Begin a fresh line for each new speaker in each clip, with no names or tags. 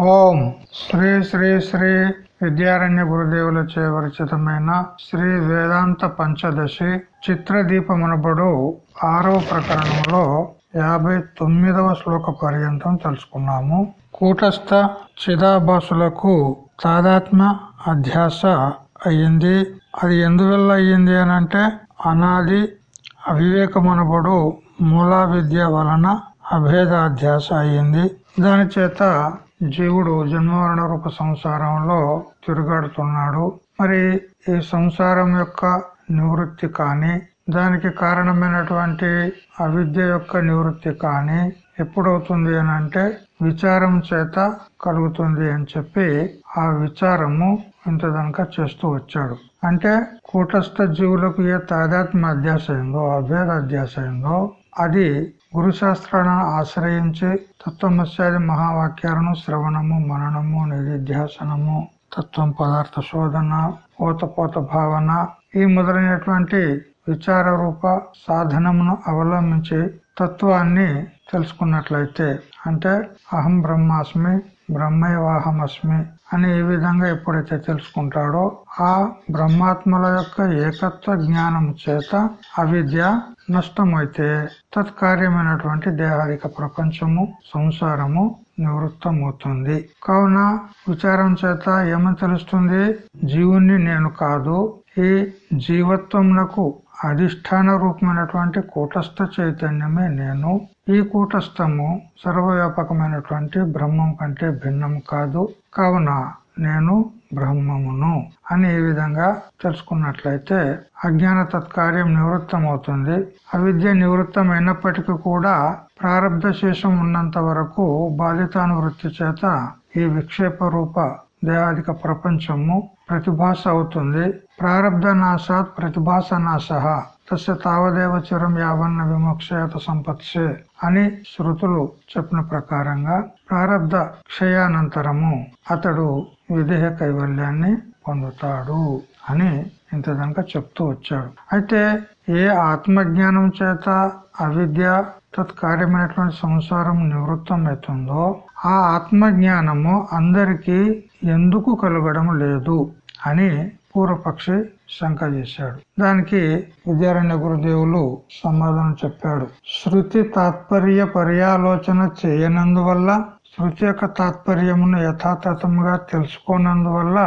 ఓం శ్రీ శ్రీ శ్రీ విద్యారణ్య గురుదేవుల విరచితమైన శ్రీ వేదాంత పంచదశి చిత్రదీపమునబడు ఆరవ ప్రకరణంలో యాభై తొమ్మిదవ శ్లోక పర్యంతం తెలుసుకున్నాము. కూటస్థ చిదాభాసులకు తాదాత్మ అధ్యాస అయ్యింది. అది ఎందువల్ల అయ్యింది అని అంటే అనాది అవివేకమునబడు మూలా విద్య వలన అభేదాధ్యాస అయ్యింది. దాని చేత జీవుడు జన్మవరణ రూప సంసారంలో తిరుగాడుతున్నాడు. మరి ఈ సంసారం యొక్క నివృత్తి కానీ దానికి కారణమైనటువంటి అవిద్య యొక్క నివృత్తి కానీ ఎప్పుడవుతుంది అని అంటే విచారం చేత కలుగుతుంది అని చెప్పి ఆ విచారము ఇంత దనక చేస్తూ వచ్చాడు. అంటే కూటస్థ జీవులకు ఏ తాదాత్మ అధ్యాస అయిందో అభేద అధ్యాస అయిందో అది గురు శాస్త్రాలను ఆశ్రయించి తత్వమస్యాది మహావాక్యాలను శ్రవణము మననము నిధిధ్యాసనము తత్వం పదార్థ శోధన పోత భావన ఈ మొదలైనటువంటి విచార రూప సాధనమును అవలంబించి తత్వాన్ని తెలుసుకున్నట్లయితే అంటే అహం బ్రహ్మాస్మి బ్రహ్మైవాహమస్మి అని ఈ విధంగా ఎప్పుడైతే తెలుసుకుంటాడో ఆ బ్రహ్మాత్మల యొక్క ఏకత్వ జ్ఞానం చేత అవిద్య నష్టమైతే తత్కార్యమైనటువంటి దేహాదిక ప్రపంచము సంసారము నివృత్తమవుతుంది. కావున విచారం చేత ఏమని తెలుస్తుంది? జీవుణ్ణి నేను కాదు ఈ జీవత్వమునకు అధిష్టాన రూపమైనటువంటి కూటస్థ చైతన్యమే నేను. ఈ కూటస్థము సర్వవ్యాపకమైనటువంటి బ్రహ్మం కంటే భిన్నం కాదు. కావున నేను బ్రహ్మమును అని ఈ విధంగా తెలుసుకున్నట్లయితే అజ్ఞాన తత్కార్యం నివృత్తం అవుతుంది అవిద్య నివృత్తం అయినప్పటికీ కూడా ప్రారంభ శేషం ఉన్నంత వరకు బాధితానువృత్తి చేత ఈ విక్షేప రూప దేహాదిక ప్రపంచము ప్రతిభాస అవుతుంది. ప్రారంధ నాశాత్ ప్రతిభాస నాశ. తస్య తావదేవ చిరం యావన్న విమోక్షయత సంపత్సే అని శృతులు చెప్పిన ప్రకారంగా ప్రారంధ క్షయానంతరము అతడు విదేహ కైవల్యాన్ని పొందుతాడు అని ఇంత కనుక చెప్తూ వచ్చాడు. అయితే ఏ ఆత్మజ్ఞానం చేత అవిద్య తత్కార్యమైనటువంటి సంసారం నివృత్తం అవుతుందో ఆ ఆత్మజ్ఞానము అందరికీ ఎందుకు కలగడం లేదు అని పూర్వపక్షి శంక చేశాడు. దానికి విద్యారణ్య గురుదేవులు సమాధానం చెప్పాడు. శృతి తాత్పర్య పర్యాలోచన చేయనందువల్ల శృతి యొక్క తాత్పర్యమును యథాతథముగా తెలుసుకోనందువల్ల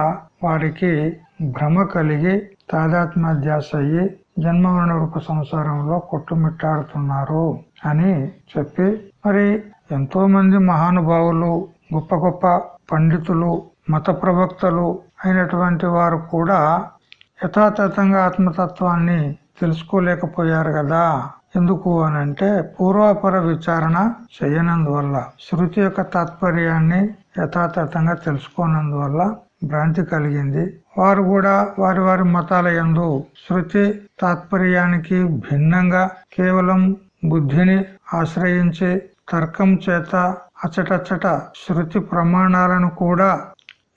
వారికి భ్రమ కలిగి తాదాత్మ్యాస అయ్యి జన్మవరణ రూప సంసారంలో కొట్టుమిట్టాడుతున్నారు అని చెప్పి మరి ఎంతో మంది మహానుభావులు గొప్ప గొప్ప పండితులు మత ప్రవక్తలు అయినటువంటి వారు కూడా యథాతథంగా ఆత్మతత్వాన్ని తెలుసుకోలేకపోయారు కదా. ఎందుకు అని అంటే పూర్వాపర విచారణ చేయనందువల్ల శృతి యొక్క తాత్పర్యాన్ని యథాతథంగా తెలుసుకోనందువల్ల భ్రాంతి కలిగింది. వారు కూడా వారి వారి మతాల ఎందు శృతి తాత్పర్యానికి భిన్నంగా కేవలం బుద్ధిని ఆశ్రయించి తర్కం చేత అచటచ్చట శృతి ప్రమాణాలను కూడా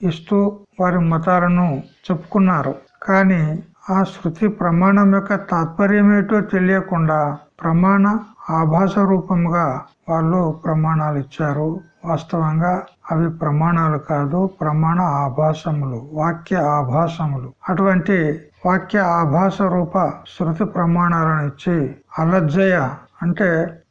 ఇస్తూ వారి మతాలను చెప్పుకున్నారు. కానీ ఆ శృతి ప్రమాణం యొక్క తాత్పర్యమేటో తెలియకుండా ప్రమాణ ఆభాస రూపంగా వాళ్ళు ప్రమాణాలు ఇచ్చారు వాస్తవంగా అవి ప్రమాణాలు కాదు ప్రమాణ ఆభాసములు వాక్య ఆభాసములు. అటువంటి వాక్య ఆభాస రూప శృతి ప్రమాణాలను ఇచ్చి అలజ్జయ అంటే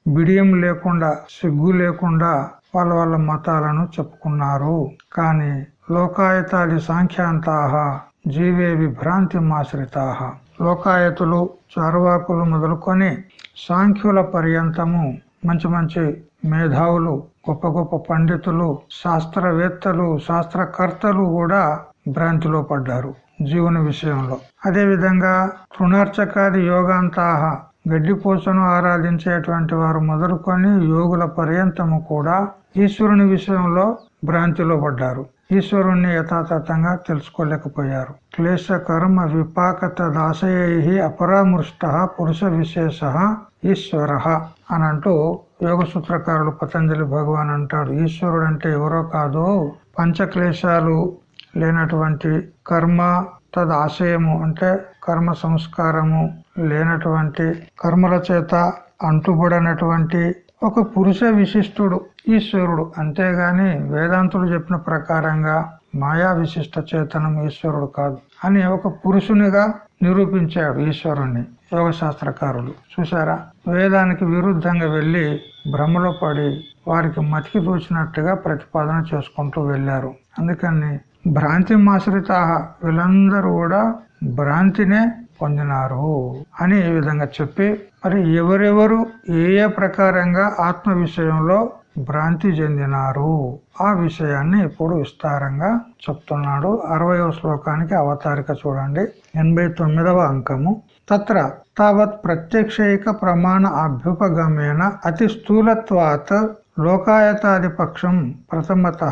బిడియం లేకుండా సిగ్గు లేకుండా వాళ్ళ వాళ్ళ మతాలను చెప్పుకున్నారు. కానీ లోకాయతాది సాంఖ్యాంతాహ జీవే విభ్రాంతి మాశ్రితాహ లోకాయతులు చార్వాకులు మొదలుకొని సాంఖ్యుల పర్యంతము మంచి మంచి మేధావులు గొప్ప గొప్ప పండితులు శాస్త్రవేత్తలు శాస్త్రకర్తలు కూడా భ్రాంతిలో పడ్డారు జీవుని విషయంలో. అదే విధంగా తృణార్చకాది యోగాంతాహ గడ్డిపూసను ఆరాధించేటువంటి వారు మొదలుకొని యోగుల పర్యంతము కూడా ఈశ్వరుని విషయంలో భ్రాంతిలో పడ్డారు. ఈశ్వరుణ్ణి యథాతథంగా తెలుసుకోలేకపోయారు. క్లేశ కర్మ విపాకత దాశయై అపరామృష్ట పురుష విశేష ఈశ్వర అని అంటూ యోగ సూత్రకారుడు పతంజలి భగవాన్ అంటాడు. ఈశ్వరుడు అంటే ఎవరో కాదు పంచక్లేశాలు లేనటువంటి కర్మ తద్ ఆశయము అంటే కర్మ సంస్కారము లేనటువంటి కర్మల చేత అంటుబడినటువంటి ఒక పురుష విశిష్టుడు ఈశ్వరుడు. అంతేగాని వేదాంతులు చెప్పిన ప్రకారంగా మాయా విశిష్ట చేతనం ఈశ్వరుడు కాదు అని ఒక పురుషునిగా నిరూపించాడు ఈశ్వరుణ్ణి యోగ శాస్త్రకారులు చూసారా వేదానికి విరుద్ధంగా వెళ్ళి భ్రమలో పడి వారికి మతికి తోచినట్టుగా ప్రతిపాదన చేసుకుంటూ వెళ్ళారు. అందుకని భ్రాంతి మాశ్రిత వీళ్ళందరూ కూడా భ్రాంతినే పొందినారు అని ఈ విధంగా చెప్పి మరి ఎవరెవరు ఏ ఏ ప్రకారంగా ఆత్మ విషయంలో భ్రాంతి చెందినారు. ఆ విషయాన్ని ఇప్పుడు విస్తారంగా చెప్తున్నాడు. అరవయవ శ్లోకానికి అవతారిక చూడండి. ఎనభై తొమ్మిదవ అంకము. తత్ర తావత్ ప్రత్యక్షైక ప్రమాణ అభ్యుపగమేన అతి స్థూలత్వాత్ లోకాయతాది పక్షం ప్రథమత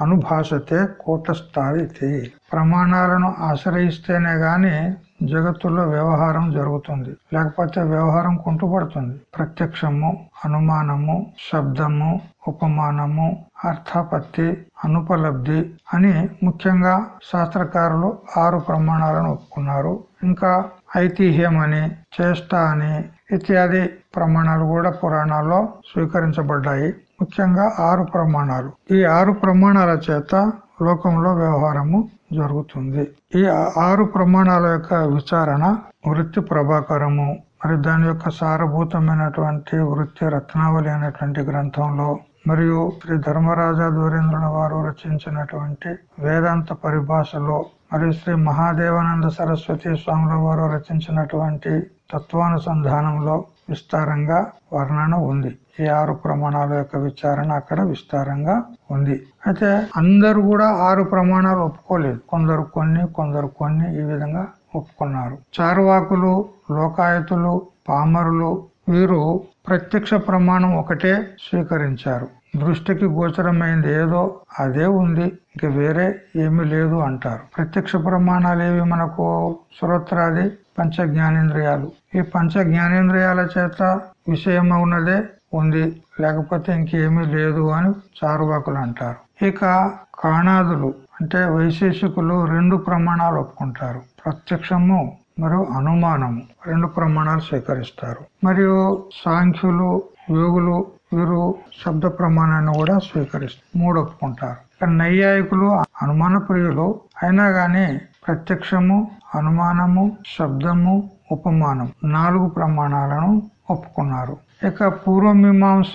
అనుభాషతే కూటస్థాది ప్రమాణాలను ఆశ్రయిస్తేనే గాని జగత్తులో వ్యవహారం జరుగుతుంది. లేకపోతే వ్యవహారం కుంటుపడుతుంది. ప్రత్యక్షము అనుమానము శబ్దము ఉపమానము అర్థాపత్తి అనుపలబ్ధి అని ముఖ్యంగా శాస్త్రకారులు ఆరు ప్రమాణాలను ఒప్పుకున్నారు. ఇంకా ఐతిహ్యం అని చేష్ట అని ఇత్యాది ప్రమాణాలు కూడా పురాణాల్లో స్వీకరించబడ్డాయి. ముఖ్యంగా ఆరు ప్రమాణాలు. ఈ ఆరు ప్రమాణాల చేత లోకంలో వ్యవహారము జరుగుతుంది. ఈ ఆరు ప్రమాణాల యొక్క విచారణ వృత్తి ప్రభాకరము మరి దాని యొక్క సారభూతమైనటువంటి వృత్తి రత్నావళి అనేటువంటి గ్రంథంలో మరియు శ్రీ ధర్మరాజా దూరేంద్రుల వారు రచించినటువంటి వేదాంత పరిభాషలో మరియు శ్రీ మహాదేవానంద సరస్వతి స్వాముల వారు రచించినటువంటి తత్వానుసంధానంలో విస్తారంగా వర్ణన ఉంది. ఈ ఆరు ప్రమాణాల యొక్క విచారణ అక్కడ విస్తారంగా ఉంది. అయితే అందరు కూడా ఆరు ప్రమాణాలు ఒప్పుకోలేదు. కొందరు కొన్ని కొందరు కొన్ని ఈ విధంగా ఒప్పుకున్నారు. చారువాకులు లోకాయతులు పామరులు వీరు ప్రత్యక్ష ప్రమాణం ఒకటే స్వీకరించారు. దృష్టికి గోచరమైంది ఏదో అదే ఉంది ఇంక వేరే ఏమీ లేదు అంటారు. ప్రత్యక్ష ప్రమాణాలు ఏవి మనకు సురోత్రాది పంచ జ్ఞానేంద్రియాలు ఈ పంచ జ్ఞానేంద్రియాల చేత విషయం ఉన్నదే ఉంది. లేకపోతే ఇంకేమీ లేదు అని చారువాకులు అంటారు. ఇక కాణాదులు అంటే వైశేషికులు రెండు ప్రమాణాలు ఒప్పుకుంటారు. ప్రత్యక్షము మరియు అనుమానము రెండు ప్రమాణాలు స్వీకరిస్తారు. మరియు సాంఖ్యులు యోగులు వీరు శబ్ద ప్రమాణాన్ని కూడా స్వీకరిస్తారు. మూడు ఒప్పుకుంటారు. నైయాయికులు అనుమాన ప్రియులు అయినా గాని ప్రత్యక్షము అనుమానము శబ్దము ఉపమానం నాలుగు ప్రమాణాలను ఒప్పుకున్నారు. ఇక పూర్వమీమాంస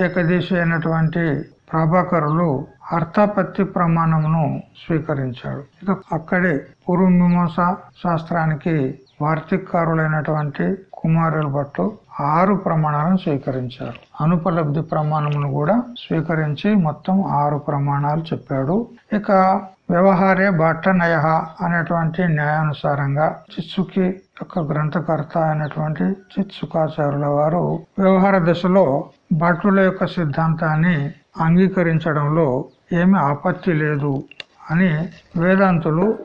ఏకదేశి అయినటువంటి ప్రభాకరులు అర్థపత్తి ప్రమాణమును స్వీకరించాడు. ఇక అక్కడే పూర్వమీమాంస శాస్త్రానికి వార్తికారులైనటువంటి కుమారుల భట్టు ఆరు ప్రమాణాలను స్వీకరించారు. అనుపలబ్ధి ప్రమాణమును కూడా స్వీకరించి మొత్తం ఆరు ప్రమాణాలు చెప్పాడు. ఇక వ్యవహారే భట్ట నయ అనేటువంటి న్యాయానుసారంగా చిత్సుకి యొక్క గ్రంథకర్త అయినటువంటి చిత్సుకాచారుల వారు వ్యవహార దశలో భట్టుల యొక్క సిద్ధాంతాన్ని అంగీకరించడంలో ఏమి ఆపత్తి లేదు అని వేదాంతులు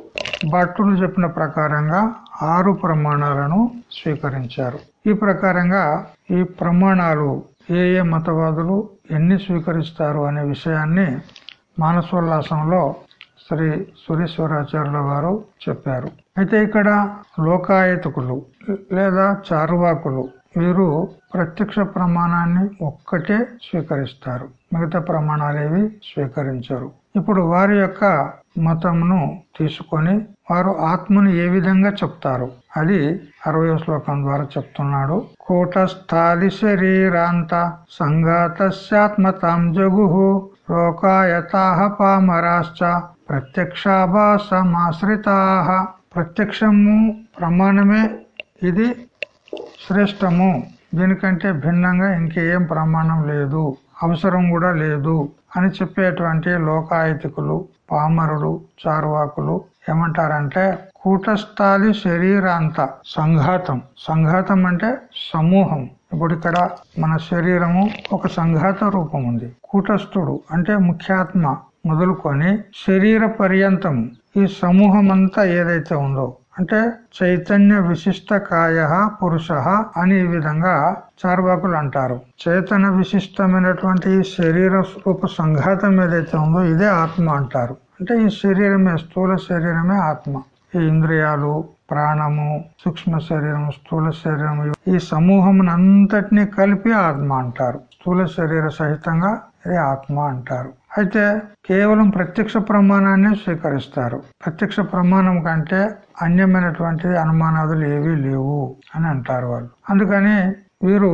భట్టులు చెప్పిన ప్రకారంగా ఆరు ప్రమాణాలను స్వీకరించారు. ఈ ప్రకారంగా ఈ ప్రమాణాలు ఏ ఏ మతవాదులు ఎన్ని స్వీకరిస్తారు అనే విషయాన్ని మానసోల్లాసంలో శ్రీ సురేశ్వరాచార్యుల వారు చెప్పారు. అయితే ఇక్కడ లోకాయతకులు లేదా చారువాకులు వీరు ప్రత్యక్ష ప్రమాణాన్ని ఒక్కటే స్వీకరిస్తారు. మిగతా ప్రమాణాలేవి స్వీకరించరు. ఇప్పుడు వారి యొక్క మతమును తీసుకొని వారు ఆత్మను ఏ విధంగా చెప్తారు? అది అరవై శ్లోకం ద్వారా చెప్తున్నాడు. కూటస్థాది శరీరాంత సంఘాతస్యాత్మతాం జగు లోకాయతాహ పామరాశ్చ ప్రత్యక్షాభాసమాశ్రితా. ప్రత్యక్షము ప్రమాణమే ఇది శ్రేష్టము. దీనికంటే భిన్నంగా ఇంకేం ప్రమాణం లేదు. అవసరం కూడా లేదు అని చెప్పేటువంటి లోకాయతికులు పామరులు చార్వాకులు ఏమంటారంటే కూటస్థాది శరీరాంత సంఘాతం. సంఘాతం అంటే సమూహం. ఇప్పుడు ఇక్కడ మన శరీరము ఒక సంఘాత రూపం ఉంది. కూటస్థుడు అంటే ముఖ్యాత్మ. మొదలుకొని శరీర పర్యంతం ఈ సమూహం అంతా ఏదైతే ఉందో అంటే చైతన్య విశిష్ట కాయ పురుష అని ఈ విధంగా చార్వాకులు అంటారు. చైతన్య విశిష్టమైనటువంటి ఈ శరీర రూప సంఘాతం ఏదైతే ఉందో ఇదే ఆత్మ అంటారు. అంటే ఈ శరీరమే స్థూల శరీరమే ఆత్మ. ఈ ఇంద్రియాలు ప్రాణము సూక్ష్మ శరీరం స్థూల శరీరం ఈ సమూహం అంతటినీ కలిపి ఆత్మ అంటారు. స్థూల శరీర సహితంగా ఇది ఆత్మ అంటారు. అయితే కేవలం ప్రత్యక్ష ప్రమాణాన్ని స్వీకరిస్తారు. ప్రత్యక్ష ప్రమాణం కంటే అన్యమైనటువంటిది అనుమానాదులు ఏవీ లేవు అని అంటారు వాళ్ళు. అందుకని వీరు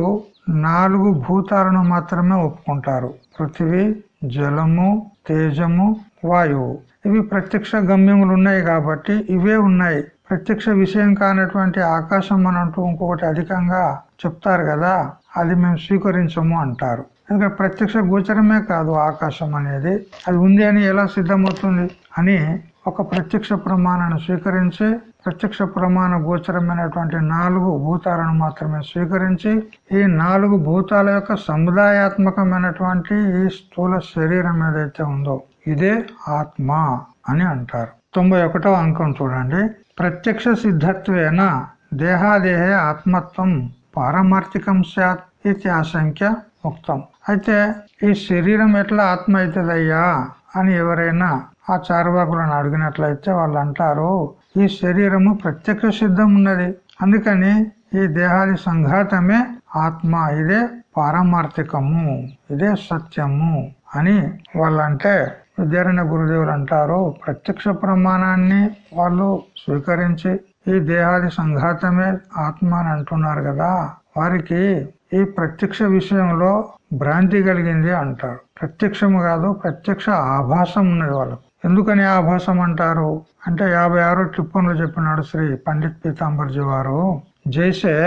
నాలుగు భూతాలను మాత్రమే ఒప్పుకుంటారు. పృథివీ జలము తేజము వాయువు. ఇవి ప్రత్యక్ష గమ్యములు ఉన్నాయి కాబట్టి ఇవే ఉన్నాయి. ప్రత్యక్ష విషయం కానటువంటి ఆకాశం అని అంటూ ఇంకొకటి అధికంగా చెప్తారు కదా అది మేము స్వీకరించము అంటారు. ఎందుకంటే ప్రత్యక్ష గోచరమే కాదు ఆకాశం అనేది. అది ఉంది అని ఎలా సిద్ధమవుతుంది అని ఒక ప్రత్యక్ష ప్రమాణాన్ని స్వీకరించి ప్రత్యక్ష ప్రమాణ గోచరమైనటువంటి నాలుగు భూతాలను మాత్రమే స్వీకరించి ఈ నాలుగు భూతాల యొక్క సముదాయాత్మకమైనటువంటి ఈ స్థూల శరీరం ఏదైతే ఉందో ఇదే ఆత్మ అని అంటారు. తొంభై ఒకటో అంకం చూడండి. ప్రత్యక్ష సిద్ధత్వేన దేహాదేహే ఆత్మత్వం పారమార్థికం సత్ ఇది ఆశంక్య ముక్తం అయితే ఈ శరీరం ఎట్లా ఆత్మ అవుతుందయ్యా అని ఎవరైనా ఆ చారువాకులను అడిగినట్లయితే వాళ్ళు అంటారు ఈ శరీరము ప్రత్యక్ష సిద్ధం ఉన్నది. అందుకని ఈ దేహాది సంఘాతమే ఆత్మ ఇదే పారమార్థికము ఇదే సత్యము అని వాళ్ళంటే విద్యారణ గురుదేవులు అంటారు ప్రత్యక్ష ప్రమాణాన్ని వాళ్ళు స్వీకరించి ఈ దేహాది సంఘాతమే ఆత్మ అని అంటున్నారు కదా. వారికి ఈ ప్రత్యక్ష విషయంలో భ్రాంతి కలిగింది అంటారు ప్రత్యక్షము కాదు ప్రత్యక్ష ఆభాసం ఉన్నది వాళ్ళకు ఎందుకని ఆభాసం అంటారు అంటే యాభై ఆరో టిప్పన్లు చెప్పినాడు శ్రీ పండిత్ పీతాంబర్జీ వారు జైసే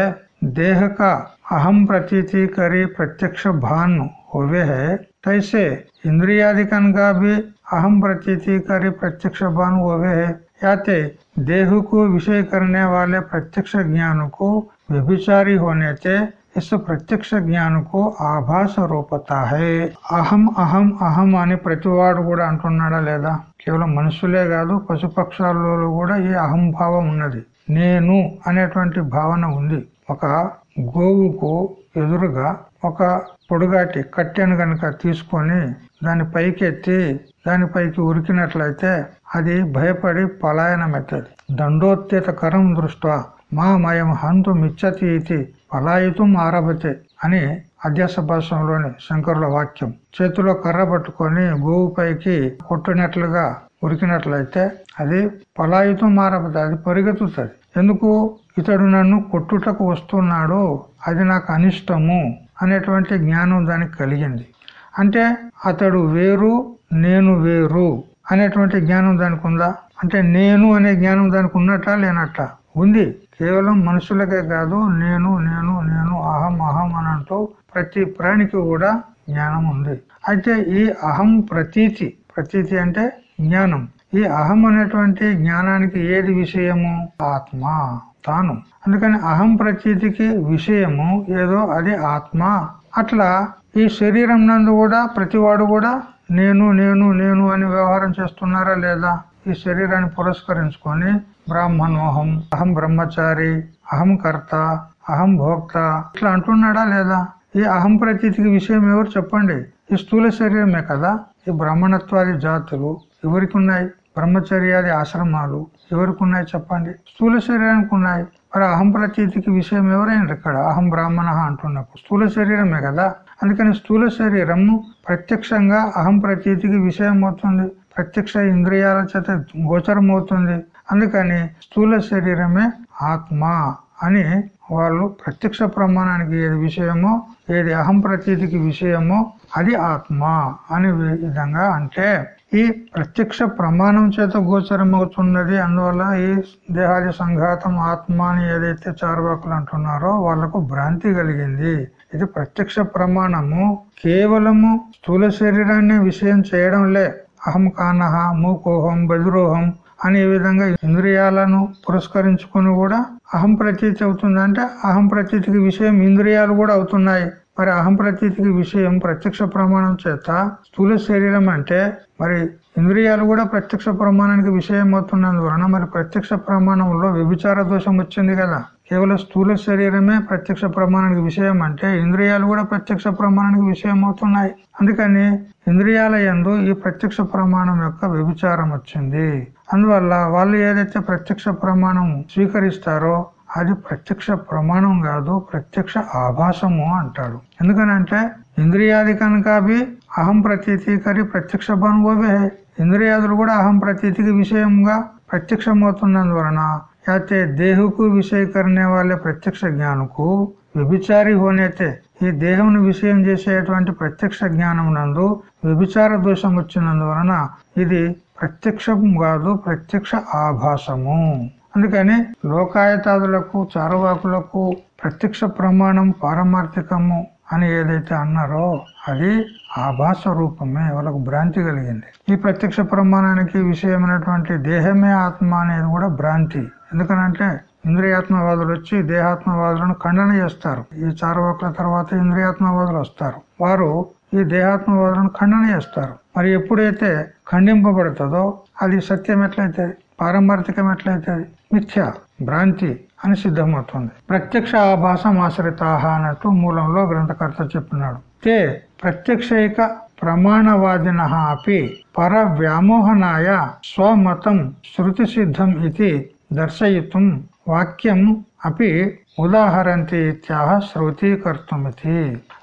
देह का अहम प्रतीति करी प्रत्यक्ष भान होवे है तैसे इंद्रियादिकन का भी अहम प्रतीति करी प्रत्यक्ष भान होवे है याते देह को विषय करने वाले प्रत्यक्ष ज्ञान को व्यभिचारी होने से इस ప్రత్యక్ష జ్ఞానకు ఆభాస రూపత హే అహం అహం అహం అని ప్రతివాడు కూడా అంటున్నాడా లేదా? కేవలం మనుషులే కాదు పశుపక్షాలలో కూడా ఈ అహంభావం ఉన్నది. నేను అనేటువంటి భావన ఉంది. ఒక గోవుకు ఎదురుగా ఒక పొడుగాటి కట్టెను గనక తీసుకొని దాని పైకెత్తి దానిపైకి ఉరికినట్లయితే అది భయపడి పలాయనమవుతుంది దండోత్తేత కరం దృష్ట్యా మా మయం హంతు మిచ్చతి ఇది పలాయుతం ఆరభతే అని అధ్యాస భాషంలోని శంకరుల వాక్యం. చేతిలో కర్ర పట్టుకొని గోవుపైకి కొట్టినట్లుగా ఉరికినట్లయితే అది పలాయుతం మారబోతుంది అది పరిగెత్తుతుంది. ఎందుకు? ఇతడు నన్ను కొట్టుటకు వస్తున్నాడు అది నాకు అనిష్టము అనేటువంటి జ్ఞానం దానికి కలిగింది. అంటే అతడు వేరు నేను వేరు అనేటువంటి జ్ఞానం దానికి ఉందా అంటే నేను అనే జ్ఞానం దానికి ఉన్నట్ట లేనట్ట ఉంది. కేవలం మనుషులకే కాదు నేను నేను నేను అహం అహం అనంటూ అంటూ ప్రతి ప్రాణికి కూడా జ్ఞానం ఉంది. అయితే ఈ అహం ప్రతీతి ప్రతీతి అంటే జ్ఞానం. ఈ అహం అనేటువంటి జ్ఞానానికి ఏది విషయము? ఆత్మ తాను. అందుకని అహం ప్రతీతికి విషయము ఏదో అది ఆత్మ. అట్లా ఈ శరీరం నందు కూడా ప్రతివాడు కూడా నేను నేను నేను అని వ్యవహారం చేస్తున్నారా లేదా? ఈ శరీరాన్ని పురస్కరించుకొని బ్రాహ్మణోహం అహం బ్రహ్మచారి అహం కర్త అహం భోక్త ఇట్లా అంటున్నాడా లేదా? ఈ అహం ప్రతీతికి విషయం ఎవరు చెప్పండి? ఈ స్థూల శరీరమే కదా? ఈ బ్రాహ్మణత్వాది జాతులు ఎవరికి ఉన్నాయి బ్రహ్మచర్యాది ఆశ్రమాలు ఎవరికి ఉన్నాయి చెప్పండి? స్థూల శరీరానికి ఉన్నాయి. మరి అహం ప్రతీతికి విషయం ఎవరైనా ఇక్కడ? అహం బ్రాహ్మణ అంటున్నప్పుడు స్థూల శరీరమే కదా? అందుకని స్థూల శరీరము ప్రత్యక్షంగా అహం ప్రతీతికి విషయం అవుతుంది. ప్రత్యక్ష ఇంద్రియాల చేత గోచరం అవుతుంది అందుకని స్థూల శరీరమే ఆత్మ అని వాళ్ళు ప్రత్యక్ష ప్రమాణానికి ఏది విషయమో ఏది అహం ప్రతీతికి విషయమో అది ఆత్మ అనే విధంగా అంటే ఈ ప్రత్యక్ష ప్రమాణం చేత గోచరమవుతున్నది. అందువల్ల ఈ దేహాది సంఘాతం ఆత్మ అని ఏదైతే చార్వాకులు అంటున్నారో వాళ్ళకు భ్రాంతి కలిగింది. ఇది ప్రత్యక్ష ప్రమాణము. కేవలము స్థూల శరీరాన్ని విషయం చేయడం లే. అహం కానహ మూకోహం బదురోహం అనే విధంగా ఇంద్రియాలను పురస్కరించుకుని కూడా అహం ప్రతీతి అవుతుందంటే అహం ప్రతీతికి విషయం ఇంద్రియాలు కూడా అవుతున్నాయి. మరి అహం ప్రతీతికి విషయం ప్రత్యక్ష ప్రమాణం చేత స్థూల శరీరం అంటే మరి ఇంద్రియాలు కూడా ప్రత్యక్ష ప్రమాణానికి విషయం అవుతున్నందువలన మరి ప్రత్యక్ష ప్రమాణంలో వ్యభిచార దోషం వచ్చింది కదా. కేవలం స్థూల శరీరమే ప్రత్యక్ష ప్రమాణానికి విషయం అంటే ఇంద్రియాలు కూడా ప్రత్యక్ష ప్రమాణానికి విషయం అవుతున్నాయి. అందుకని ఇంద్రియాల ఎందు ఈ ప్రత్యక్ష ప్రమాణం యొక్క వ్యభిచారం వచ్చింది. అందువల్ల వాళ్ళు ఏదైతే ప్రత్యక్ష ప్రమాణం స్వీకరిస్తారో అది ప్రత్యక్ష ప్రమాణం కాదు ప్రత్యక్ష ఆభాసము అంటాడు ఎందుకనంటే ఇంద్రియాది కనుక అహం ప్రతీతి కరి ప్రత్యక్ష భానుభవే ఇంద్రియాదులు కూడా అహం ప్రతీతికి విషయంగా ప్రత్యక్షమవుతున్నందువలన అయితే దేహకు విషయకరణే వాళ్ళ ప్రత్యక్ష జ్ఞానకు విభిచారి హోనైతే. ఈ దేహంను విషయం చేసేటువంటి ప్రత్యక్ష జ్ఞానం నందు విభిచార దోషం వచ్చినందువలన ఇది ప్రత్యక్షం కాదు ప్రత్యక్ష ఆభాసము. అందుకని లోకాయతాదులకు చారువాకులకు ప్రత్యక్ష ప్రమాణం పారమార్థికము. అని ఏదైతే అన్నారో అది ఆభాస రూపమే వాళ్ళకు భ్రాంతి కలిగింది. ఈ ప్రత్యక్ష ప్రమాణానికి విషయమైనటువంటి దేహమే ఆత్మ అనేది కూడా భ్రాంతి. ఎందుకనంటే ఇంద్రియాత్మవాదులు వచ్చి దేహాత్మవాదులను ఖండన చేస్తారు. ఈ చారవాకుల తర్వాత ఇంద్రియాత్మవాదులు వస్తారు. వారు ఈ దేహాత్మవాదులను ఖండన చేస్తారు. మరి ఎప్పుడైతే ఖండింపబడుతుందో అది సత్యం ఎట్లయితే? పారమార్థికం ఎట్లయితే? మిథ్య భ్రాంతి. అని సిద్ధమవుతుంది. ప్రత్యక్ష ఆభాసం ఆశ్రిత అన్నట్టు మూలంలో గ్రంథకర్త చెప్పినాడు తే ప్రత్యక్షైక ప్రమాణవాదిన అపి పర వ్యామోహనాయ స్వమతం శృతి సిద్ధం ఇది దర్శయితం వాక్యం అపి ఉదాహరంతి ఇత్యాహ శృతీకర్తమితి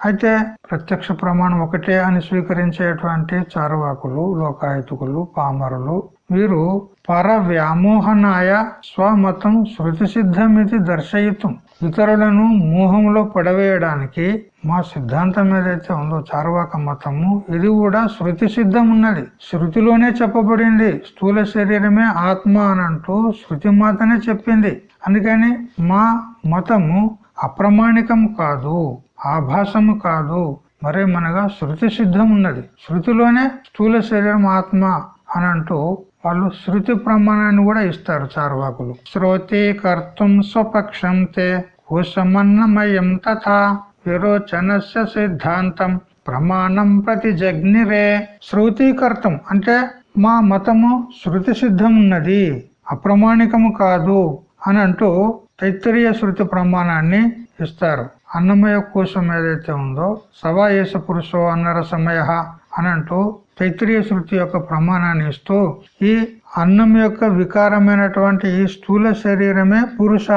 అయితే ప్రత్యక్ష ప్రమాణం ఒకటే అని స్వీకరించేటువంటి చారువాకులు లోకాయుతుకులు పామరులు వీరు పర వ్యామోహనాయ స్వమతం శృతి సిద్ధమితి దర్శయితం. ఇతరులను మోహంలో పడవేయడానికి మా సిద్ధాంతం ఏదైతే ఉందో చార్వాక మతము ఇది కూడా శృతి సిద్ధం ఉన్నది శృతిలోనే చెప్పబడింది స్థూల శరీరమే ఆత్మ అని అంటూ శృతి మాతనే చెప్పింది. అందుకని మా మతము అప్రమాణికం కాదు ఆభాసము కాదు మరేమనగా శృతి సిద్ధం ఉన్నది శృతిలోనే స్థూల శరీరం ఆత్మ అనంటూ వాళ్ళు శృతి ప్రమాణాన్ని కూడా ఇస్తారు చార్వాకులు. శ్రోతి కర్తం స్వపక్షం తే కుసమన్నమయం తథా విరోచనస్య సిద్ధాంతం ప్రమాణం ప్రతి జగ్నిరే. శృతీకర్తం అంటే మా మతము శృతి సిద్ధం ఉన్నది అప్రమాణికము కాదు అని అంటూ తైత్తరీయ శృతి ప్రమాణాన్ని ఇస్తారు. అన్నమయ కోశం ఏదైతే ఉందో సవాయేస పురుషో అన్నర సమయ అని అంటూ తైత్తరీయ శృతి యొక్క ప్రమాణాన్ని ఇస్తూ ఈ అన్నం యొక్క వికారమైనటువంటి ఈ స్థూల శరీరమే పురుష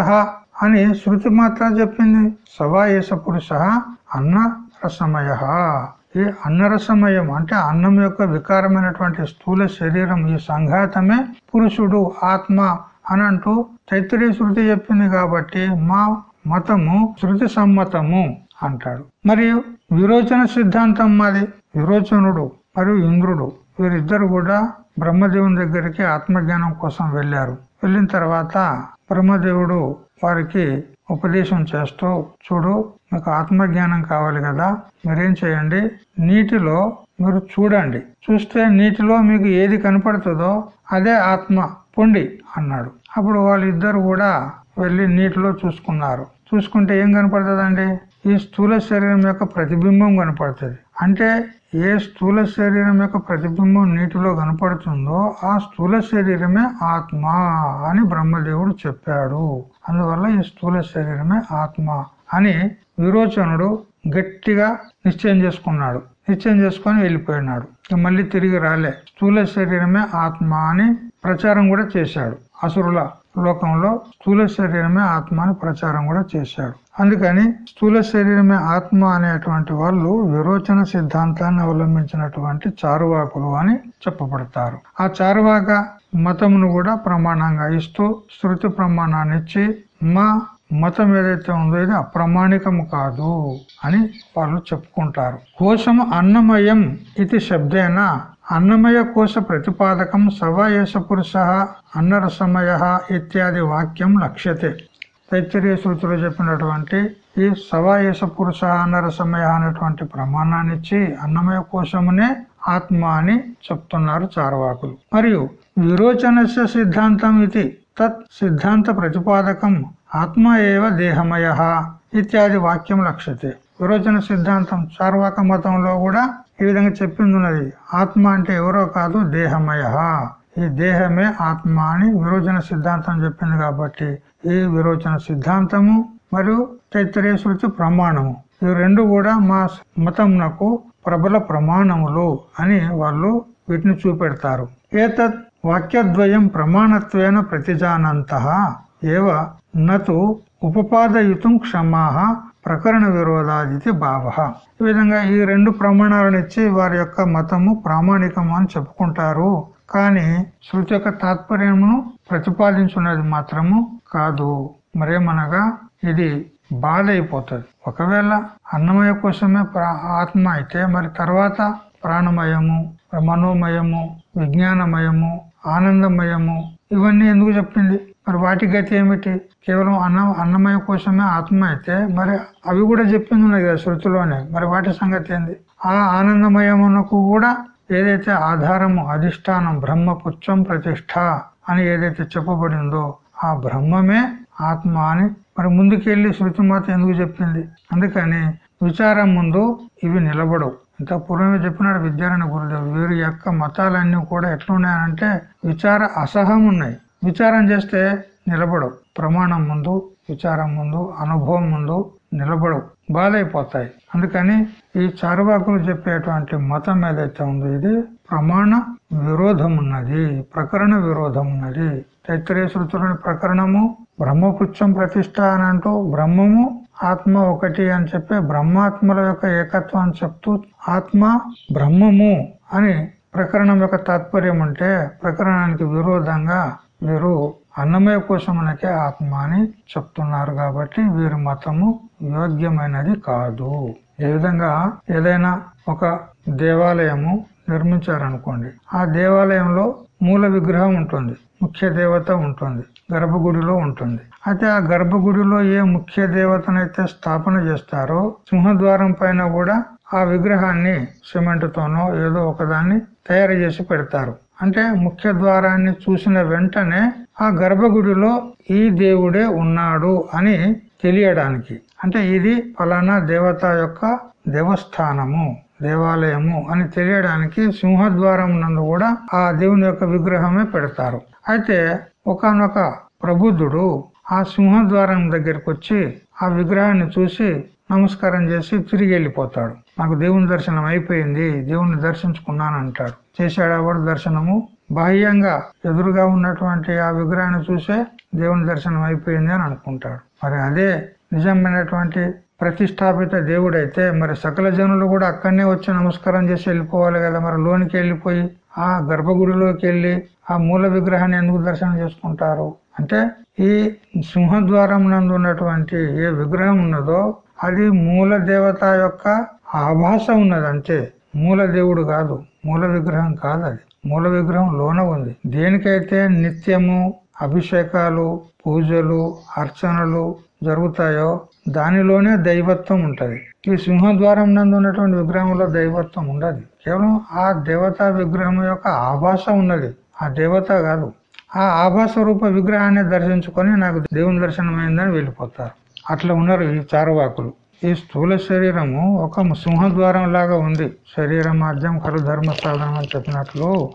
అని శృతి మాత్రం చెప్పింది. సవాయేస పురుష అన్న రసమయ ఈ అన్నరసమయం అంటే అన్నం యొక్క వికారమైనటువంటి స్థూల శరీరం ఈ సంఘాతమే పురుషుడు ఆత్మ అని అంటూ తైత్రీయ శృతి చెప్పింది కాబట్టి మా మతము శృతి సమ్మతము అంటాడు. మరియు విరోచన సిద్ధాంతం మాది. విరోచనుడు మరియు ఇంద్రుడు వీరిద్దరు కూడా బ్రహ్మదేవుని దగ్గరికి ఆత్మజ్ఞానం కోసం వెళ్ళారు వెళ్ళిన తర్వాత బ్రహ్మదేవుడు వారికి ఉపదేశం చేస్తూ చూడు మీకు ఆత్మజ్ఞానం కావాలి కదా మీరేం చేయండి? నీటిలో మీరు చూడండి. చూస్తే నీటిలో మీకు ఏది కనపడుతుందో అదే ఆత్మ. పొండి అన్నాడు. అప్పుడు వాళ్ళిద్దరు కూడా వెళ్ళి నీటిలో చూసుకున్నారు. చూసుకుంటే ఏం కనపడుతుందండి? ఈ స్థూల శరీరం యొక్క ప్రతిబింబం కనపడుతుంది. అంటే ఏ స్థూల శరీరం యొక్క ప్రతిబింబం నీటిలో కనపడుతుందో ఆ స్థూల శరీరమే ఆత్మ అని బ్రహ్మదేవుడు చెప్పాడు. అందువల్ల ఈ స్థూల శరీరమే ఆత్మ అని విరోచనుడు గట్టిగా నిశ్చయం చేసుకున్నాడు. నిశ్చయం చేసుకొని వెళ్ళిపోయినాడు. మళ్ళీ తిరిగి రాలే. స్థూల శరీరమే ఆత్మ అని ప్రచారం కూడా చేశాడు. అసురుల లోకంలో స్థూల శరీరమే ఆత్మ అని ప్రచారం కూడా చేశాడు. అందుకని స్థూల శరీరమే ఆత్మ అనేటువంటి వాళ్ళు విరోచన సిద్ధాంతాన్ని అవలంబించినటువంటి చారువాకులు అని చెప్పబడతారు. ఆ చారువాక మతమును కూడా ప్రమాణంగా ఇస్తూ శృతి ప్రమాణాన్ని ఇచ్చి మా మతం ఏదైతే ఉందో ఇది అప్రమాణికము కాదు అని వాళ్ళు చెప్పుకుంటారు. కోశం అన్నమయం ఇది శబ్దేనా? అన్నమయ కోశ ప్రతిపాదకం సవయస పురుష అన్నరసమయ ఇత్యాది వాక్యం లక్ష్యతే. తైత్తరీయ శృతులు చెప్పినటువంటి ఈ సవాయస పురుష అన్నరసమయ అనేటువంటి ప్రమాణాన్ని ఇచ్చి అన్నమయ కోశమునే ఆత్మ అని చెప్తున్నారు చారవాకులు. మరియు విరోచనస్య సిద్ధాంతం ఇది. తత్ సిద్ధాంత ప్రతిపాదకం ఆత్మ ఏవ దేహమయ ఇత్యాది వాక్యం లక్ష్యతే. విరోచన సిద్ధాంతం చార్వాక మతంలో కూడా ఈ విధంగా చెప్పింది ఉన్నది ఆత్మ అంటే ఎవరో కాదు దేహమయ. ఈ దేహమే ఆత్మ అని విరోచన సిద్ధాంతం చెప్పింది కాబట్టి ఈ విరోచన సిద్ధాంతము మరియు తైత్తరీయ శృతి ప్రమాణము. ఈ రెండు కూడా మా మతంనకు ప్రబల ప్రమాణములు అని వాళ్ళు వీటిని చూపెడతారు. ఏతత్ వాక్యద్వయం ప్రమాణత్వేన ప్రతిజానంత ఏవ నతు ఉపపాదయుతం క్షమా ప్రకరణ విరోధాదితి భావ. ఈ విధంగా ఈ రెండు ప్రమాణాలను ఇచ్చి వారి యొక్క మతము ప్రామాణికము అని చెప్పుకుంటారు. కానీ శృతి యొక్క తాత్పర్యమును ప్రతిపాదించున్నది మాత్రము కాదు. మరేమనగా ఇది బాధ అయిపోతుంది ఒకవేళ అన్నమయ కోసమే ఆత్మ అయితే మరి తర్వాత ప్రాణమయము మనోమయము విజ్ఞానమయము ఆనందమయము ఇవన్నీ ఎందుకు చెప్పింది? మరి వాటి గతి ఏమిటి? కేవలం అన్న అన్నమయ కోసమే ఆత్మ అయితే మరి అవి కూడా చెప్పింది ఉన్నాయి కదా శృతిలోనే మరి వాటి సంగతి ఏంది? ఆ ఆనందమయమునకు కూడా ఏదైతే ఆధారము అధిష్టానం బ్రహ్మ పుచ్చం ప్రతిష్ట అని ఏదైతే చెప్పబడిందో ఆ బ్రహ్మమే ఆత్మ అని మరి ముందుకెళ్ళి శృతి మాత ఎందుకు చెప్పింది? అందుకని విచారం ముందు ఇవి నిలబడవు. ఇంత పూర్వమే చెప్పినాడు విద్యారాయణ గురుదేవుడు వీరి యొక్క మతాలన్నీ కూడా ఎట్లున్నాయనంటే విచార అసహం ఉన్నాయి విచారం చేస్తే నిలబడవు ప్రమాణం ముందు విచారం ముందు అనుభవం ముందు నిలబడవు బాధైపోతాయి. అందుకని ఈ చారువాకులు చెప్పేటువంటి మతం ఏదైతే ఉందో ఇది ప్రమాణ విరోధం ఉన్నది ప్రకరణ విరోధం ఉన్నది తైత్రీయ శృతులని ప్రకరణము బ్రహ్మపుచ్చం ప్రతిష్ట అని అంటూ బ్రహ్మము ఆత్మ ఒకటి అని చెప్పి బ్రహ్మాత్మల యొక్క ఏకత్వం చెప్తూ ఆత్మ బ్రహ్మము అని ప్రకరణం యొక్క తాత్పర్యం అంటే ప్రకరణానికి విరోధంగా వీరు అన్నమయ కోశమునకే ఆత్మ అని చెప్తున్నారు కాబట్టి వీరి మతము యోగ్యమైనది కాదు. ఏ విధంగా ఏదైనా ఒక దేవాలయము నిర్మించారనుకోండి ఆ దేవాలయంలో మూల విగ్రహం ఉంటుంది ముఖ్య దేవత ఉంటుంది గర్భగుడిలో ఉంటుంది. అయితే ఆ గర్భగుడిలో ఏ ముఖ్య దేవతనైతే స్థాపన చేస్తారో సింహద్వారం పైన కూడా ఆ విగ్రహాన్ని సిమెంట్ తోనో ఏదో ఒకదాన్ని తయారు చేసి పెడతారు. అంటే ముఖ్య ద్వారాన్ని చూసిన వెంటనే ఆ గర్భగుడిలో ఈ దేవుడే ఉన్నాడు అని తెలియడానికి. అంటే ఇది ఫలానా దేవత యొక్క దేవస్థానము దేవాలయము అని తెలియడానికి సింహద్వారం నందు కూడా ఆ దేవుని యొక్క విగ్రహమే పెడతారు. అయితే ఒకనొక ప్రబుద్ధుడు ఆ సింహద్వారం దగ్గరికి వచ్చి ఆ విగ్రహాన్ని చూసి నమస్కారం చేసి తిరిగి వెళ్ళిపోతాడు నాకు దేవుని దర్శనం అయిపోయింది దేవుణ్ణి దర్శించుకున్నాను అంటాడు చేశాడు ఎవరు దర్శనము? బాహ్యంగా ఎదురుగా ఉన్నటువంటి ఆ విగ్రహాన్ని చూసే దేవుని దర్శనం అయిపోయింది అని అనుకుంటాడు. మరి అదే నిజమైనటువంటి ప్రతిష్టాపిత దేవుడైతే మరి సకల జనులు కూడా అక్కడనే వచ్చి నమస్కారం చేసి వెళ్ళిపోవాలి కదా మరి లోనికి వెళ్ళిపోయి ఆ గర్భగుడిలోకి వెళ్ళి ఆ మూల విగ్రహాన్ని ఎందుకు దర్శనం చేసుకుంటారు? అంటే ఈ సింహద్వారం నందు ఉన్నటువంటి ఏ విగ్రహం ఉన్నదో అది మూల దేవత యొక్క ఆభాస ఉన్నది అంతే మూల దేవుడు కాదు మూల విగ్రహం కాదు అది. మూల విగ్రహం లోన ఉంది. దేనికైతే నిత్యము అభిషేకాలు పూజలు అర్చనలు జరుగుతాయో దానిలోనే దైవత్వం ఉంటది. ఈ సింహద్వారం నందు ఉన్నటువంటి విగ్రహంలో దైవత్వం ఉండదు. కేవలం ఆ దేవతా విగ్రహం యొక్క ఆభాస ఉన్నది. ఆ దేవత కాదు. ఆ ఆభాస రూప విగ్రహాన్ని దర్శించుకొని నాకు దేవుని దర్శనం అయిందని వెళ్ళిపోతారు. అట్లా ఉన్నారు ఈ చారువాకులు. ఈ స్థూల శరీరము ఒక సింహద్వారం లాగా ఉంది. శరీరం మాధ్యం కలు ధర్మ సాధనం అని చెప్పినట్లు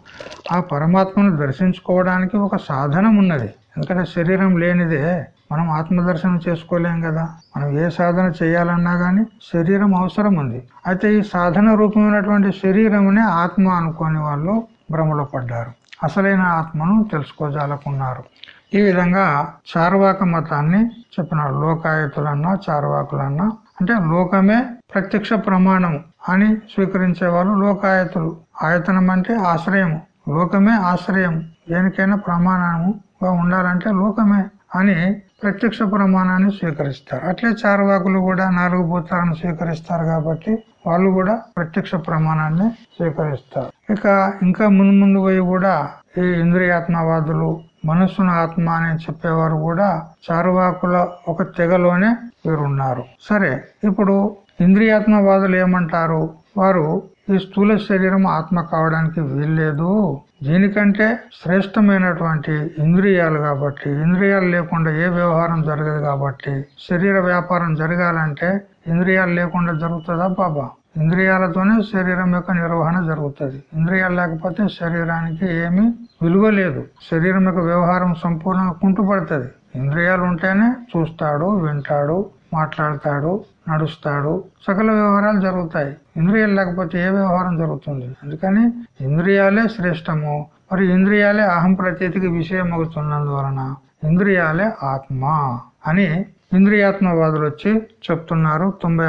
ఆ పరమాత్మను దర్శించుకోవడానికి ఒక సాధనం ఉన్నది. ఎందుకంటే శరీరం లేనిదే మనం ఆత్మదర్శనం చేసుకోలేం కదా. మనం ఏ సాధన చేయాలన్నా గాని శరీరం అవసరం ఉంది. అయితే ఈ సాధన రూపమైనటువంటి శరీరమునే ఆత్మ అనుకోని వాళ్ళు భ్రమలో పడ్డారు. అసలైన ఆత్మను తెలుసుకోజాలకున్నారు. ఈ విధంగా చార్వాక మతాన్ని చెప్పినారు. లోకాయతులన్నా చార్వాకులన్నా. అంటే లోకమే ప్రత్యక్ష ప్రమాణం అని స్వీకరించే వాళ్ళు లోకాయతులు. ఆయతనం అంటే ఆశ్రయము. లోకమే ఆశ్రయం. దేనికైనా ప్రమాణముగా ఉండాలంటే లోకమే అని ప్రత్యక్ష ప్రమాణాన్ని స్వీకరిస్తారు. అట్లే చారువాకులు కూడా నాలుగు భూతాలను స్వీకరిస్తారు కాబట్టి వాళ్ళు కూడా ప్రత్యక్ష ప్రమాణాన్ని స్వీకరిస్తారు. ఇక ఇంకా ముందు ముందు పోయి కూడా ఈ ఇంద్రియాత్మవాదులు మనస్సును ఆత్మ అని చెప్పేవారు కూడా చారువాకుల ఒక తెగలోనే వీరున్నారు. సరే ఇప్పుడు ఇంద్రియాత్మవాదులు ఏమంటారు? వారు ఈ స్థూల శరీరం ఆత్మ కావడానికి వీల్లేదు. దీనికంటే శ్రేష్టమైనటువంటి ఇంద్రియాలు కాబట్టి ఇంద్రియాలు లేకుండా ఏ వ్యవహారం జరగదు కాబట్టి శరీర వ్యాపారం జరగాలంటే ఇంద్రియాలు లేకుండా జరుగుతుందా బాబా? ఇంద్రియాలతోనే శరీరం యొక్క నిర్వహణ జరుగుతుంది. ఇంద్రియాలు లేకపోతే శరీరానికి ఏమి విలువ లేదు. శరీరం యొక్క వ్యవహారం సంపూర్ణంగా కుంటుపడుతుంది. ఇంద్రియాలు ఉంటేనే చూస్తాడు వింటాడు మాట్లాడతాడు నడుస్తాడు. సకల వ్యవహారాలు జరుగుతాయి. ఇంద్రియాలు లేకపోతే ఏ వ్యవహారం జరుగుతుంది? అందుకని ఇంద్రియాలే శ్రేష్టము. మరి ఇంద్రియాలే అహం ప్రతీతికి విషయం అవుతున్నందువలన ఇంద్రియాలే ఆత్మ అని ఇంద్రియాత్మవాదులు వచ్చి చెప్తున్నారు. తొంభై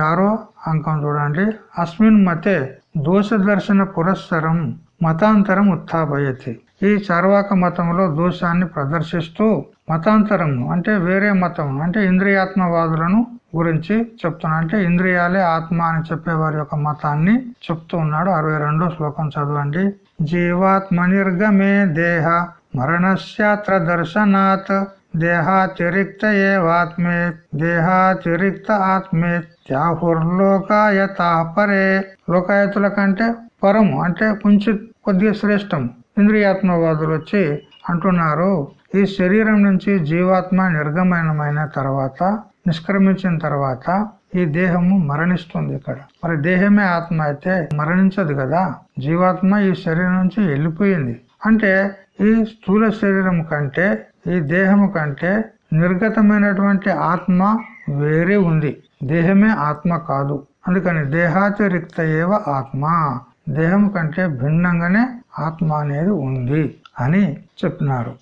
అంకం చూడండి. అస్మిన్ మతే దోష దర్శన పురస్సరం మతాంతరం ఉత్థాపయతి. ఈ చార్వాక మతంలో దోషాన్ని ప్రదర్శిస్తూ మతాంతరం అంటే వేరే మతం అంటే ఇంద్రియాత్మవాదులను గురించి చెప్తున్నా అంటే ఇంద్రియాలే ఆత్మ అని చెప్పే వారి యొక్క మతాన్ని చెప్తూ ఉన్నాడు. అరవై శ్లోకం చదవండి. జీవాత్మ నిర్గమే దేహ మరణశ్యాత్ర దర్శనాత్ దేహాతిరిక్త ఏవాత్మే దేహాతిరిక్త ఆత్మే త్యాహుర్లోకాయతా పరే లోకాయతుల కంటే పరము అంటే కొంచెం కొద్దిగా శ్రేష్టం. ఇంద్రియాత్మవాదులు వచ్చి అంటున్నారు ఈ శరీరం నుంచి జీవాత్మ నిర్గమనమైన తర్వాత నిష్క్రమించిన తర్వాత ఈ దేహము మరణిస్తుంది ఇక్కడ. మరి దేహమే ఆత్మ అయితే మరణించదు కదా? జీవాత్మ ఈ శరీరం నుంచి వెళ్ళిపోయింది. అంటే ఈ స్థూల శరీరం కంటే ఈ దేహము కంటే నిర్గతమైనటువంటి ఆత్మ వేరే ఉంది. దేహమే ఆత్మ కాదు. అందుకని దేహాతిరిక్త ఏవ ఆత్మ. దేహం కంటే భిన్నంగానే ఆత్మ అనేది ఉంది అని చెప్పినారు.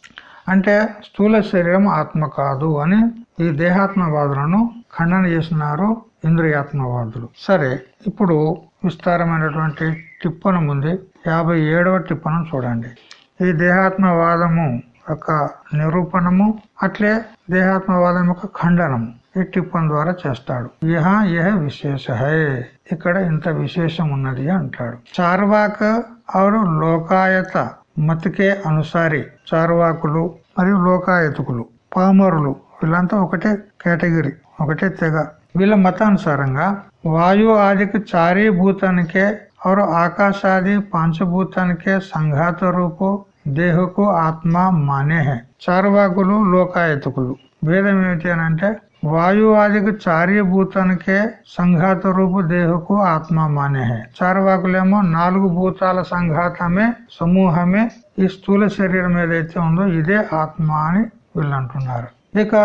అంటే స్థూల శరీరం ఆత్మ కాదు అని ఈ దేహాత్మవాదులను ఖండన చేసినారు ఇంద్రియాత్మవాదులు. సరే ఇప్పుడు విస్తారమైనటువంటి టిప్పణం ఉంది. యాభై ఏడవ టిప్పణం చూడండి. ఈ దేహాత్మవాదము యొక్క నిరూపణము అట్లే దేహాత్మవాదం యొక్క ఖండనము. ఈ టిప్పన్ ద్వారా చేస్తాడు. యహ యహ విశేష ఇక్కడ ఇంత విశేషం ఉన్నది అంటాడు. చార్వాక అవరు లోకాయత మతికే అనుసారి చార్వాకులు మరియు లోకాయతకులు పామరులు వీళ్ళంతా ఒకటే కేటగిరీ ఒకటే తెగ. వీళ్ళ మతానుసారంగా వాయు ఆదికి చారీభూతానికే ఆరు ఆకాశాది పంచభూతానికే సంఘాత రూపు దేహకు ఆత్మ మానే హే. చార్వాకులు లోకాయతకులు. భేదం ఏమిటి అని అంటే వాయువాదికి చార్యభూతానికే సంఘాత రూపు దేహకు ఆత్మ మానే చార్వాకులేమో నాలుగు భూతాల సంఘాతమే సమూహమే ఈ స్థూల శరీరం ఏదైతే ఉందో ఇదే ఆత్మ అని వీళ్ళు అంటున్నారు ఇక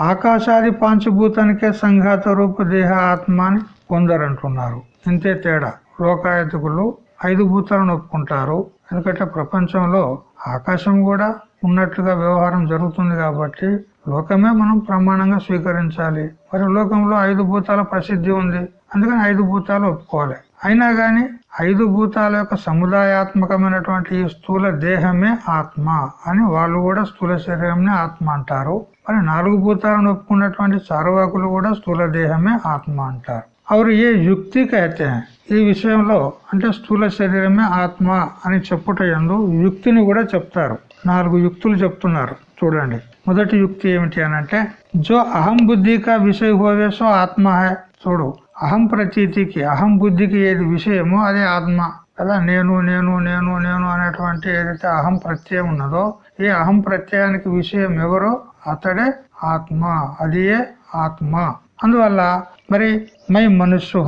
ఆకాశాది పంచభూతానికే సంఘాత రూపు దేహ ఆత్మ అని కొందరు అంటున్నారు ఇంతే తేడా. లోకాయతకులు ఐదు భూతాలను ఒప్పుకుంటారు. ఎందుకంటే ప్రపంచంలో ఆకాశం కూడా ఉన్నట్లుగా వ్యవహారం జరుగుతుంది కాబట్టి లోకమే మనం ప్రమాణంగా స్వీకరించాలి. మరి లోకంలో ఐదు భూతాల ప్రసిద్ధి ఉంది. అందుకని ఐదు భూతాలు ఒప్పుకోవాలి. అయినా గాని ఐదు భూతాల యొక్క సముదాయాత్మకమైనటువంటి ఈ స్థూల దేహమే ఆత్మ అని వాళ్ళు కూడా స్థూల శరీరంనే ఆత్మ అంటారు. మరి నాలుగు భూతాలను ఒప్పుకున్నటువంటి చారువాకులు కూడా స్థూల దేహమే ఆత్మ అంటారు. అవరు ఏ యుక్తి అయితే ఈ విషయంలో అంటే స్థూల శరీరమే ఆత్మ అని చెప్పుట ఎందు యుక్తిని కూడా చెప్తారు. నాలుగు యుక్తులు చెప్తున్నారు. చూడండి. మొదటి యుక్తి ఏమిటి అని అంటే జో అహం బుద్ధిక విషయ హోవే ఆత్మ చూడు. అహం ప్రతీతికి అహం బుద్ధికి ఏది విషయమో అదే ఆత్మ. కదా? నేను నేను నేను నేను అనేటువంటి ఏదైతే అహం ప్రత్యయం ఉన్నదో ఈ అహం ప్రత్యయానికి విషయం ఎవరో అతడే ఆత్మ. అదియే ఆత్మ. అందువల్ల మరి మై మనుష్య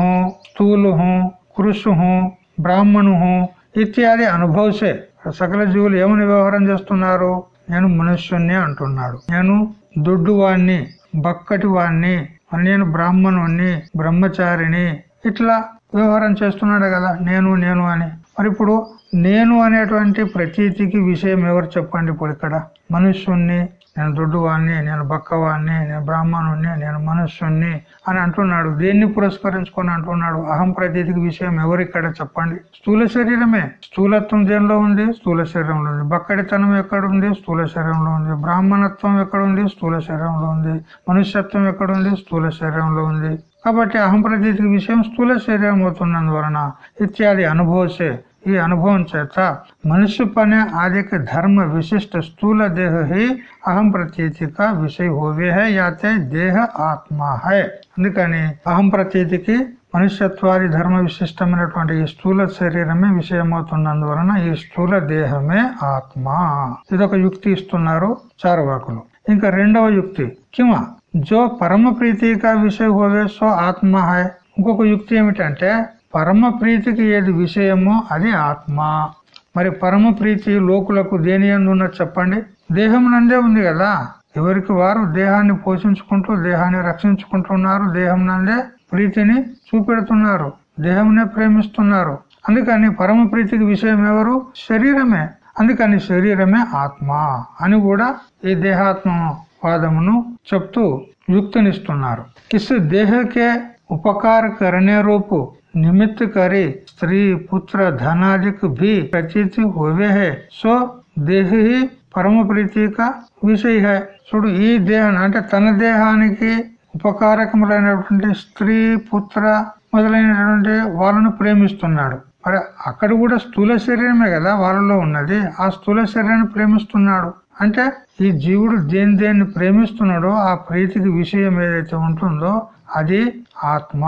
స్థూలు హూ కృషు హూ బ్రాహ్మణు ఇత్యాది అనుభవసే. సకల జీవులు ఏమని వ్యవహారం చేస్తున్నారు? నేను మనుష్యుణ్ణి అంటున్నాడు. నేను దొడ్డు వాణ్ణి బక్కటి వాణ్ణి నేను బ్రాహ్మణుణ్ణి బ్రహ్మచారిని ఇట్లా వ్యవహారం చేస్తున్నాడు కదా నేను నేను అని. మరి ఇప్పుడు నేను అనేటువంటి ప్రతీతికి విషయం ఎవరు చెప్పండి ఇప్పుడు ఇక్కడ? మనుష్యుణ్ణి నేను దొడ్డువాణ్ణి నేను బక్కవాణ్ణి నేను బ్రాహ్మణుణ్ణి నేను మనుష్యుణ్ణి అని అంటున్నాడు. దేన్ని పురస్కరించుకొని అంటున్నాడు? అహం ప్రతీతికి విషయం ఎవరిక్కడ ఇక్కడ చెప్పండి? స్థూల శరీరమే. స్థూలత్వం దేనిలో ఉంది? స్థూల శరీరంలో ఉంది. బక్కడితనం ఎక్కడ ఉంది స్థూల శరీరంలో ఉంది. బ్రాహ్మణత్వం ఎక్కడ ఉంది స్థూల శరీరంలో ఉంది. మనుష్యత్వం ఎక్కడ ఉంది స్థూల శరీరంలో ఉంది. కాబట్టి అహం ప్రతీతికి విషయం స్థూల శరీరం అవుతున్నందువలన ఇత్యాది అనుభవసే. ఈ అనుభవం చేత మనిషి పనే ఆదిక ధర్మ విశిష్ట స్థూల దేహ హి అహం ప్రతీతిక విషయ హోవే హై యాతే దేహ ఆత్మ హే. అందుకని అహం ప్రతీతికి మనుష్యత్వాది ధర్మ విశిష్టమైనటువంటి ఈ స్థూల శరీరమే విషయమవుతున్నందువలన ఈ స్థూల దేహమే ఆత్మ. ఇదొక యుక్తి ఇస్తున్నారు చారువాకులు. ఇంకా రెండవ యుక్తి కిమా జో పరమ ప్రీతిక విషయ హోవే సో ఆత్మ హై. ఇంకొక యుక్తి ఏమిటంటే పరమ ప్రీతికి ఏది విషయమో అది ఆత్మ. మరి పరమ ప్రీతి లోకులకు దేని ఉన్నది చెప్పండి? దేహం నందే ఉంది కదా. ఎవరికి వారు దేహాన్ని పోషించుకుంటూ దేహాన్ని రక్షించుకుంటున్నారు దేహం నందే ప్రీతిని చూపెడుతున్నారు దేహంనే ప్రేమిస్తున్నారు. అందుకని పరమ ప్రీతికి విషయం ఎవరు? శరీరమే. అందుకని శరీరమే ఆత్మ అని కూడా ఈ దేహాత్మ వాదమును చెప్తూ యుక్తినిస్తున్నారు. ఇస్ దేహకే ఉపకారకరణే రూపు. निमित्त करे स्त्री पुत्र धनादिक भी प्रतीति होवे है సో దేహ పరమ ప్రీతిక విషయ హై చూడు ఈ దేహం అంటే తన దేహానికి ఉపకారకములైనటువంటి స్త్రీ పుత్ర మొదలైనటువంటి వాళ్ళను ప్రేమిస్తున్నాడు మరి అక్కడ కూడా స్థూల శరీరమే కదా వాళ్ళలో ఉన్నది ఆ స్థూల శరీరాన్ని ప్రేమిస్తున్నాడు అంటే ఈ జీవుడు దేని దేన్ని ప్రేమిస్తున్నాడో ఆ ప్రీతికి విషయం ఏదైతే ఉంటుందో అది ఆత్మ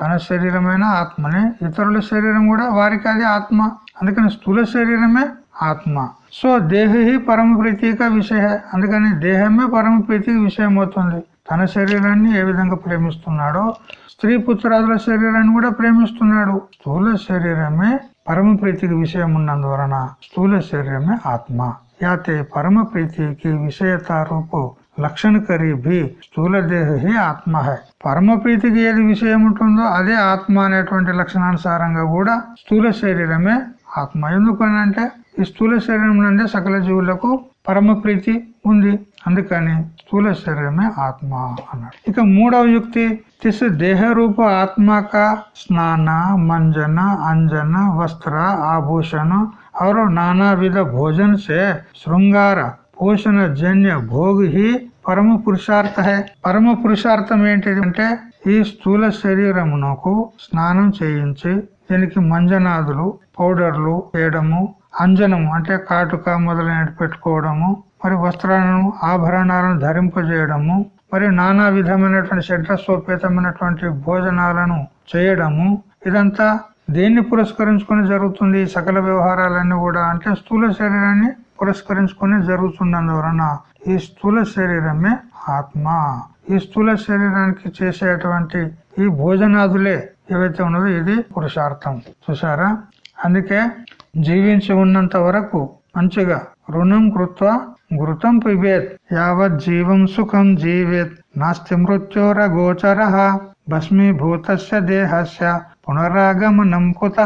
తన శరీరమైన ఆత్మనే ఇతరుల శరీరం కూడా వారికి అది ఆత్మ. అందుకని స్థూల శరీరమే ఆత్మ. సో దేహి పరమ ప్రీతిక విషయ. అందుకని దేహమే పరమ ప్రీతికి విషయం అవుతుంది తన శరీరాన్ని ఏ విధంగా ప్రేమిస్తున్నాడో స్త్రీ పుత్రాదుల శరీరాన్ని కూడా ప్రేమిస్తున్నాడు. స్థూల శరీరమే పరమ ప్రీతికి విషయం ఉన్నందువలన స్థూల శరీరమే ఆత్మ. యాతే పరమ ప్రీతికి విషయత రూపు లక్షణ కరీ భీ స్థూల దేహ హి ఆత్మ హై పరమ ప్రీతికి ఏది విషయం ఉంటుందో అదే ఆత్మ అనేటువంటి లక్షణానుసారంగా కూడా స్థూల శరీరమే ఆత్మ ఎందుకనంటే ఈ స్థూల శరీరం నుండి సకల జీవులకు పరమ ప్రీతి ఉంది అందుకని స్థూల శరీరమే ఆత్మ అన్నాడు ఇక మూడవ యుక్తి తిస్ దేహ రూప ఆత్మక స్నాన మంజన అంజన వస్త్ర ఆభూషణ और नाना विध भोजन से श्रृंगार పోషణ జన్య భోగి పరమ పురుషార్థ పరమ పురుషార్థం ఏంటిది అంటే ఈ స్థూల శరీరమునకు స్నానం చేయించి దీనికి మంజనాదులు పౌడర్లు వేయడము అంజనము అంటే కాటుక మొదలైన పెట్టుకోవడము మరి వస్త్రాలను ఆభరణాలను ధరింపజేయడము మరి నానా విధమైనటువంటి షడ్రస్వోపేతమైనటువంటి భోజనాలను చేయడము ఇదంతా దేన్ని పురస్కరించుకుని జరుగుతుంది సకల వ్యవహారాలన్నీ కూడా? అంటే స్థూల శరీరాన్ని పురస్కరించుకుని జరుగుతున్నందువలన ఈ స్థూల శరీరమే ఆత్మ ఈ స్థూల శరీరానికి చేసేటువంటి ఈ భోజనాదులే ఏవైతే ఉన్నదో ఇది పురుషార్థం చూసారా అందుకే జీవించి ఉన్నంత వరకు మంచిగా రుణం కృత్వ ఘృతం పిబేత్ యావత్ జీవం సుఖం జీవేత్ నాస్తి మృత్యోర గోచర భస్మీభూత దేహస్య పునరాగమనం కుత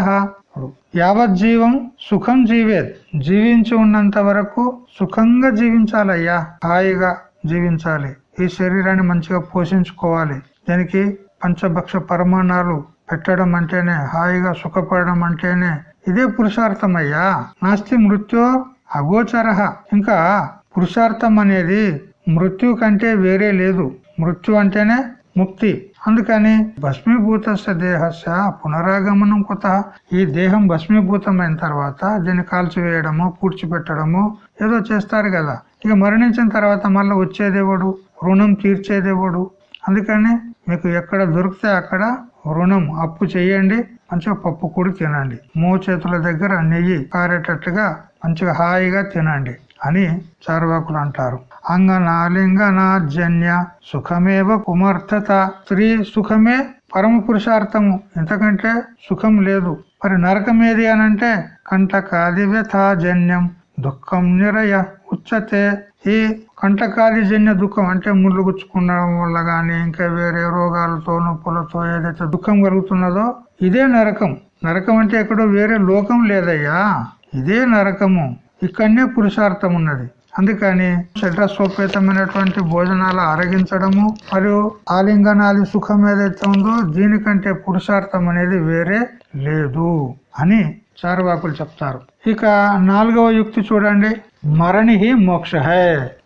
యావత్ యావజ్జీవం సుఖం జీవేత్. జీవించి ఉన్నంత వరకు సుఖంగా జీవించాలయ్యా. హాయిగా జీవించాలి. ఈ శరీరాన్ని మంచిగా పోషించుకోవాలి. దీనికి పంచభక్ష పరమాణాలు పెట్టడం అంటేనే హాయిగా సుఖపడడం అంటేనే ఇదే పురుషార్థం అయ్యా నాస్తి మృత్యు అగోచర. ఇంకా పురుషార్థం అనేది మృత్యు కంటే వేరే లేదు. మృత్యు అంటేనే ముక్తి. అందుకని భస్మీభూత దేహస్య పునరాగమనం కొత్త ఈ దేహం భస్మీభూతమైన తర్వాత దీన్ని కాల్చివేయడము పూడ్చిపెట్టడము ఏదో చేస్తారు కదా. ఇక మరణించిన తర్వాత మళ్ళీ వచ్చేదేవుడు? రుణం తీర్చేదేవుడు? అందుకని మీకు ఎక్కడ దొరికితే అక్కడ రుణం అప్పు చేయండి మంచిగా పప్పు కూడా తినండి. మూ చేతుల దగ్గర నెయ్యి కారేటట్టుగా మంచిగా హాయిగా తినండి. అని చార్వాకులు అంటారు అంగనాలింగనాజన్య సుఖమేవ కుమర్థత స్త్రీ సుఖమే పరమ పురుషార్థము ఎంతకంటే సుఖం లేదు. మరి నరకం ఏది అనంటే కంటకాది వ్యథాజన్యం దుఃఖం నిరయ ఉచ్చతే ఈ కంటకాదిజన్య దుఃఖం అంటే ముళ్ళు గుచ్చుకుండడం వల్ల గాని ఇంకా వేరే రోగాలతో నొప్పులతో ఏదైతే దుఃఖం కలుగుతున్నదో ఇదే నరకం. నరకం అంటే ఎక్కడో వేరే లోకం లేదయ్యా. ఇదే నరకము. ఇక్కడనే పురుషార్థం ఉన్నది. అందుకని షడ్రస్వపేతమైనటువంటి భోజనాలు ఆరగించడము మరియు ఆలింగనాలి సుఖం ఏదైతే ఉందో దీనికంటే పురుషార్థం అనేది వేరే లేదు అని చారువాకులు చెప్తారు. ఇక నాలుగవ యుక్తి చూడండి. మరణి మోక్ష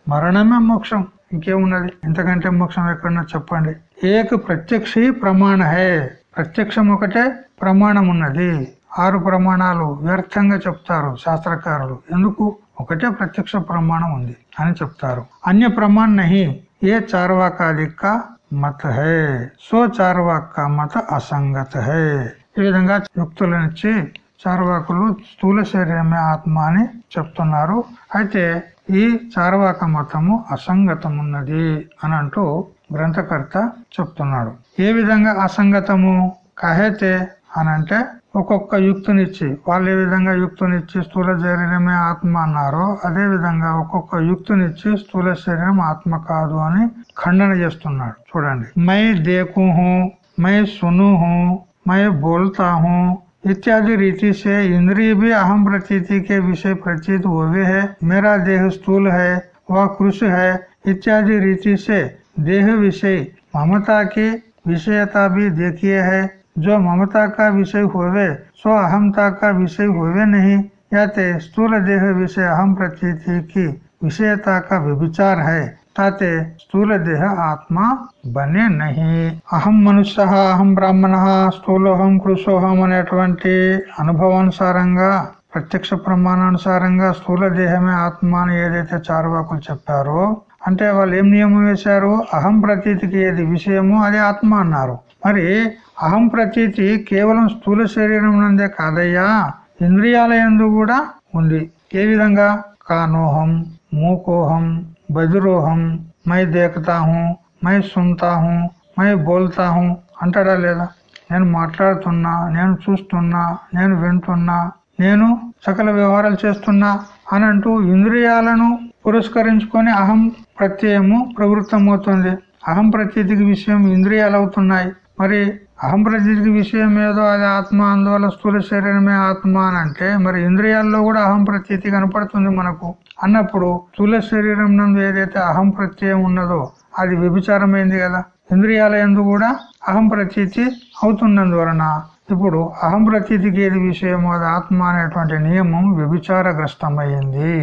మరణమే మోక్షం. ఇంకేమున్నది? ఇంతకంటే మోక్షం ఎక్కడన్నా చెప్పండి. ఏక ప్రత్యక్ష ప్రమాణ హే ప్రత్యక్షం ఒకటే ప్రమాణం ఉన్నది. ఆరు ప్రమాణాలు వ్యర్థంగా చెప్తారు శాస్త్రకారులు. ఎందుకు? ఒకటే ప్రత్యక్ష ప్రమాణం ఉంది అని చెప్తారు. అన్య ప్రమాణ నహి ఏ చార్వాకాదిక మత హే సో చార్వాక మత అసంగత హే ఈ విధంగా యుక్తులనిచ్చి చార్వాకులు స్థూల శరీరమే ఆత్మ అని చెప్తున్నారు. అయితే ఈ చార్వాక మతము అసంగతమున్నది అని అంటూ గ్రంథకర్త చెప్తున్నాడు. ఏ విధంగా అసంగతము? కహేతే అనంటే ఒక్కొక్క యుక్తినిచ్చి వాళ్ళు ఏ విధంగా యుక్తినిచ్చి స్థూల శరీరమే ఆత్మ అన్నారో అదే విధంగా ఒక్కొక్క యుక్తినిచ్చి స్థూల శరీరం ఆత్మ కాదు అని ఖండన చేస్తున్నాడు చూడండి మై దేకు హూ మై సును హూ మై బోల్తా హూ इत्यादि रीति से इंद्रिय भी अहम प्रतीति के विषय प्रतीत हुए है मेरा देह स्थूल है वह कृष है इत्यादि रीति से देह विषय ममता की विषयता भी देखिए है जो ममता का विषय होवे सो अहमता का विषय होवे नहीं या ते स्थूल देह विषय अहम प्रतीति की विषयता का विचार है ताते స్థూల దేహ ఆత్మ బనే నహి అహం మనుష్య అహం బ్రాహ్మణ స్థూలోహం కృషోహం అనేటువంటి అనుభవానుసారంగా ప్రత్యక్ష ప్రమాణానుసారంగా స్థూల దేహమే ఆత్మ అని ఏదైతే చారువాకులు చెప్పారో అంటే వాళ్ళు ఏం నియమం వేశారు అహం ప్రతీతికి ఏది విషయమో అది ఆత్మ అన్నారు మరి అహం ప్రతీతి కేవలం స్థూల శరీరం నందే కాదయ్యా. ఇంద్రియాల ఎందు కూడా ఉంది. ఏ విధంగా? కానోహం మూకోహం బదురోహం మై దేఖతా మై సున్తా మై బోల్తాహం అంటాడా లేదా? నేను మాట్లాడుతున్నా నేను చూస్తున్నా నేను వింటున్నా నేను సకల వ్యవహారాలు చేస్తున్నా అని అంటూ ఇంద్రియాలను పురస్కరించుకొని అహం ప్రత్యయము ప్రవృత్తమవుతుంది. అహం ప్రతీతికి విషయం ఇంద్రియాలు అవుతున్నాయి మరి అహం ప్రతీతికి విషయం ఏదో అది ఆత్మ అందువల్ల స్థూల శరీరమే ఆత్మ అని అంటే మరి ఇంద్రియాల్లో కూడా అహం ప్రతీతి కనపడుతుంది మనకు. అన్నప్పుడు స్థూల శరీరం నందు ఏదైతే అహం ప్రత్యయం ఉన్నదో అది వ్యభిచారమైంది కదా. ఇంద్రియాల ఎందు కూడా అహం ప్రతీతి అవుతున్నందువలన ఇప్పుడు అహం ప్రతీతికి ఏది విషయమో అది ఆత్మ అనేటువంటి నియమం వ్యభిచారగ్రస్తమైంది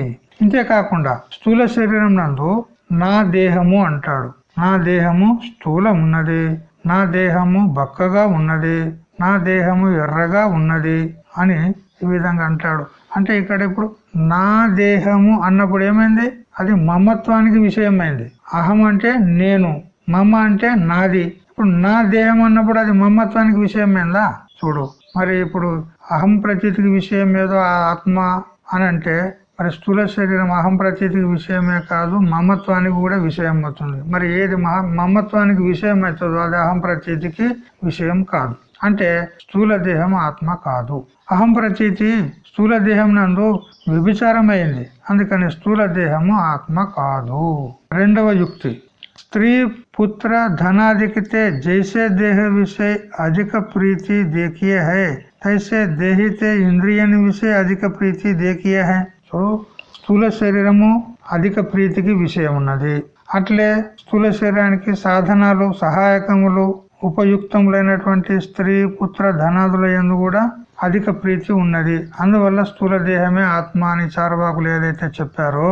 ఇంతేకాకుండా స్థూల శరీరం నందు నా దేహము అంటాడు. నా దేహము స్థూలం ఉన్నది నా దేహము బక్కగా ఉన్నది నా దేహము ఎర్రగా ఉన్నది అని ఈ విధంగా అంటాడు. అంటే ఇక్కడ ఇప్పుడు నా దేహము అన్నప్పుడు ఏమైంది? అది మమత్వానికి విషయమైంది. అహం అంటే నేను మమ అంటే నాది. ఇప్పుడు నా దేహం అన్నప్పుడు అది మమత్వానికి విషయమైందా? చూడు. మరి ఇప్పుడు అహం ప్రతీతికి విషయం ఏదో ఆత్మ అని అంటే మరి స్థూల శరీరం అహం ప్రతీతికి విషయమే కాదు మమత్వానికి కూడా విషయం అవుతుంది. మరి ఏది మమత్వానికి విషయం అవుతుందో అది అహం ప్రతీతికి విషయం కాదు. అంటే స్థూల దేహం ఆత్మ కాదు. అహం ప్రతీతి స్థూల దేహం నందు వ్యభిచారమైంది. అందుకని స్థూల దేహము ఆత్మ కాదు. రెండవ యుక్తి. స్త్రీ పుత్ర ధనాధికతే జైసే దేహ విషయ అధిక ప్రీతి దేకీయ హై. తైసే దేహితే ఇంద్రియని విషయ అధిక ప్రీతి దేకీయ హై. సో స్థూల శరీరము అధిక ప్రీతికి విషయం ఉన్నది అట్లే స్థూల శరీరానికి సాధనాలు సహాయకములు ఉపయుక్తములైనటువంటి స్త్రీ పుత్ర ధనాదుల ఎందు కూడా అధిక ప్రీతి ఉన్నది. అందువల్ల స్థూల దేహమే ఆత్మ అని చారవాకులు ఏదైతే చెప్పారో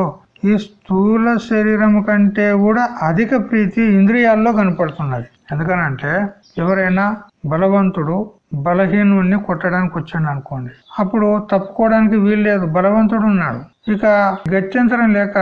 ఈ స్థూల శరీరం కంటే కూడా అధిక ప్రీతి ఇంద్రియాల్లో కనపడుతున్నది. ఎందుకనంటే ఎవరైనా బలవంతుడు బలహీనుడిని కొట్టడానికి వచ్చాడు అనుకోండి. అప్పుడు తప్పుకోవడానికి వీల్లేదు బలవంతుడు ఉన్నాడు. ఇక గత్యంతరం లేక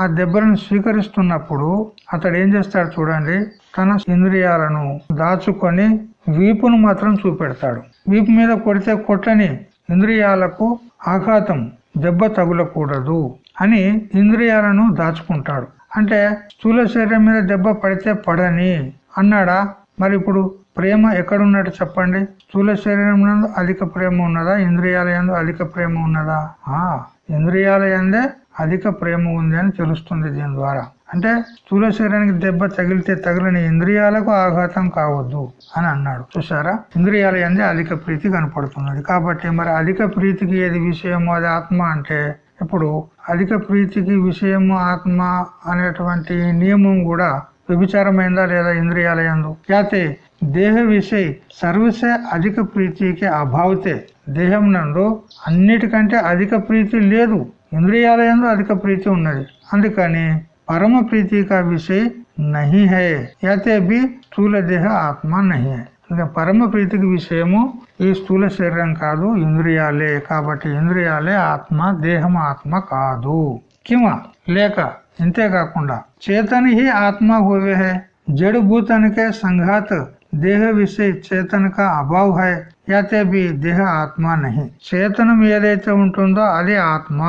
ఆ దెబ్బలను స్వీకరిస్తున్నప్పుడు అతడు ఏం చేస్తాడు చూడండి తన ఇంద్రియాలను దాచుకొని వీపును మాత్రం చూపెడతాడు. వీపు మీద కొడితే కొట్టని ఇంద్రియాలకు ఆఘాతం దెబ్బ తగులకూడదు అని ఇంద్రియాలను దాచుకుంటాడు. అంటే స్థూల శరీరం మీద దెబ్బ పడితే పడని అన్నాడా? మరి ఇప్పుడు ప్రేమ ఎక్కడున్నట్టు చెప్పండి. స్థూల శరీరం నందు అధిక ప్రేమ ఉన్నదా? ఇంద్రియాల ఎందు అధిక ప్రేమ ఉన్నదా? ఆ ఇంద్రియాల ఎందే అధిక ప్రేమ ఉంది అని తెలుస్తుంది దీని ద్వారా. అంటే స్థూల శరీరానికి దెబ్బ తగిలితే తగిలిన ఇంద్రియాలకు ఆఘాతం కావద్దు అని అన్నాడు. చూసారా ఇంద్రియాల ఎందే అధిక ప్రీతి కనపడుతున్నది. కాబట్టి మరి అధిక ప్రీతికి ఏది విషయమో? అది ఆత్మ అంటే ఇప్పుడు అధిక ప్రీతికి విషయము ఆత్మ అనేటువంటి నియమం కూడా వ్యభిచారమైందా లేదా ఇంద్రియాలయందు? యాతే దేహ విషయ సర్వసే అధిక ప్రీతికి అభావితే దేహం నందు అన్నిటికంటే అధిక ప్రీతి లేదు. ఇంద్రియాలయందు అధిక ప్రీతి ఉన్నది. అందుకని పరమ ప్రీతి కా విషయ నహి హే. యాతే బి స్థూల దేహ ఆత్మ నహి హై. పరమ ప్రీతికి విషయము ఈ స్థూల శరీరం కాదు ఇంద్రియాలే. కాబట్టి ఇంద్రియాలే ఆత్మ దేహం ఆత్మ కాదు. కిమా లేక ఇంతేకాకుండా చేతని హి ఆత్మ హోవే హై జడు భూతనికే సంఘాత్ దేహ విషయ చేతనక కా అభావ్ హై యాతే బి దేహ ఆత్మ నహి చేతనం ఏదైతే ఉంటుందో అది ఆత్మ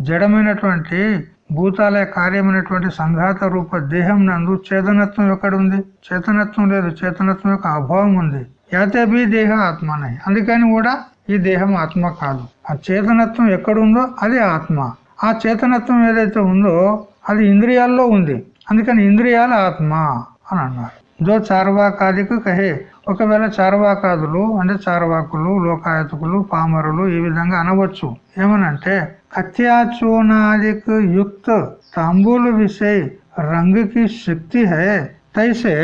జడమైనటువంటి భూతాలయ కార్యమైనటువంటి సంఘాత రూప దేహం నందు చేతనత్వం ఎక్కడ ఉంది చేతనత్వం లేదు చేతనత్వం యొక్క అభావం ఉంది యాతే బి దేహ నహి అందుకని కూడా ఈ దేహం ఆత్మ కాదు। ఆ చేతనత్వం ఎక్కడుందో అది ఆత్మ। ఆ చేతనత్వం ఏదైతే ఉందో అది ఇంద్రియాల్లో ఉంది. అందుకని ఇంద్రియాల ఆత్మ అని అన్నారు. జో చార్వాకాదికి కహే ఒకవేళ చార్వాకాదులు అంటే చార్వాకులు లోకాయతకులు పామరులు ఈ విధంగా అనవచ్చు. ఏమనంటే కత్యాచూనాదిక్ యుక్త తాంబూలు విషయ రంగుకి శక్తి హే తైసే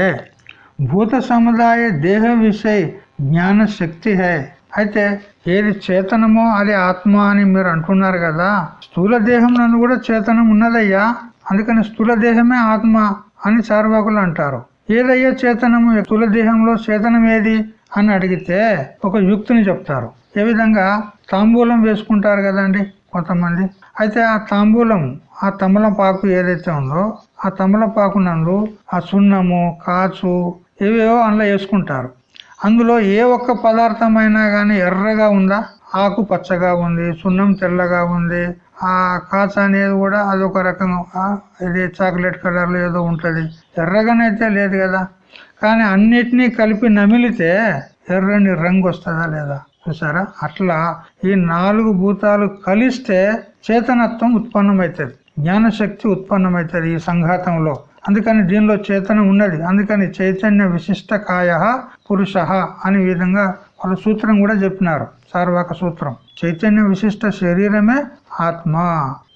భూత సముదాయ దేహ విషయ జ్ఞాన శక్తి హే. అయితే ఏది చేతనమో అది ఆత్మ అని మీరు అంటున్నారు కదా? స్థూల దేహం నన్ను కూడా చేతనం ఉన్నదయ్యా. అందుకని స్థూల దేహమే ఆత్మ అని చార్వాకులు అంటారు. ఏదయ్యా చేతనము? స్థూల దేహంలో చేతనం ఏది అని అడిగితే ఒక యుక్తిని చెప్తారు. ఏ విధంగా? తాంబూలం వేసుకుంటారు కదండి కొంతమంది. అయితే ఆ తాంబూలం ఆ తమలపాకు ఏదైతే ఉందో ఆ తమలపాకు నందు ఆ సున్నము కాచు ఏవేవో అందులో వేసుకుంటారు. అందులో ఏ ఒక్క పదార్థమైనా కానీ ఎర్రగా ఉందా? ఆకు పచ్చగా ఉంది సున్నం తెల్లగా ఉంది. ఆ కాచ అనేది కూడా అదొక రకంగా ఇది చాక్లెట్ కలర్లో ఏదో ఉంటుంది. ఎర్రగానైతే లేదు కదా. కానీ అన్నిటినీ కలిపి నమిలితే ఎర్రని రంగు వస్తుందా లేదా? చూసారా? అట్లా ఈ నాలుగు భూతాలు కలిస్తే చేతనత్వం ఉత్పన్నమవుతుంది. జ్ఞానశక్తి ఉత్పన్నమవుతుంది ఈ సంఘాతంలో. అందుకని దీనిలో చేతనం ఉన్నది. అందుకని చైతన్య విశిష్ట కాయ పురుష అనే విధంగా వాళ్ళ సూత్రం కూడా చెప్పినారు. సార్వాక సూత్రం. చైతన్య విశిష్ట శరీరమే ఆత్మ.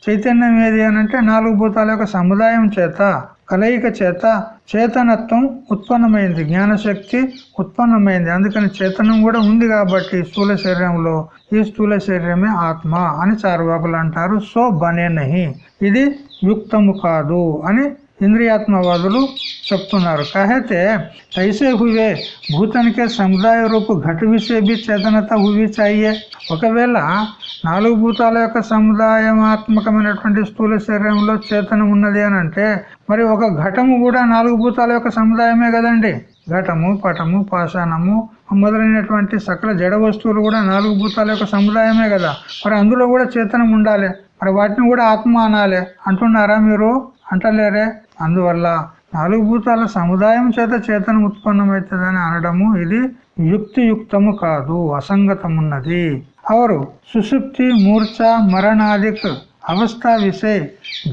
చైతన్యం ఏది అనంటే నాలుగు భూతాల యొక్క సముదాయం చేత కలయిక చేత చేతనత్వం ఉత్పన్నమైంది. జ్ఞానశక్తి ఉత్పన్నమైంది. అందుకని చేతనం కూడా ఉంది కాబట్టి స్థూల శరీరంలో ఈ స్థూల శరీరమే ఆత్మ అని చార్వాకులు అంటారు. సో బనే నహి. ఇది యుక్తము కాదు అని ఇంద్రియాత్మవాదులు చెప్తున్నారు. కాహైతే తైసే హువే భూతానికే సముదాయ రూపు ఘట విషయబీ చేతనత హువి చాయే. ఒకవేళ నాలుగు భూతాల యొక్క సముదాయమాత్మకమైనటువంటి స్థూల శరీరంలో చేతనం ఉన్నది అని అంటే మరి ఒక ఘటము కూడా నాలుగు భూతాల యొక్క సముదాయమే కదండి. ఘటము పటము పాషాణము మొదలైనటువంటి సకల జడ వస్తువులు కూడా నాలుగు భూతాల యొక్క సముదాయమే కదా. మరి అందులో కూడా చేతనం ఉండాలి. మరి వాటిని కూడా ఆత్మ అనాలి. అంటున్నారా మీరు? అంటలేరే. అందువల్ల నాలుగు భూతాల సముదాయం చేత చేతనం ఉత్పన్నమవుతుందని అనడము ఇది యుక్తియుక్తము కాదు అసంగతమున్నది. అవరు సుషుప్తి మూర్ఛ మరణాదిక్ అవస్థ విషయ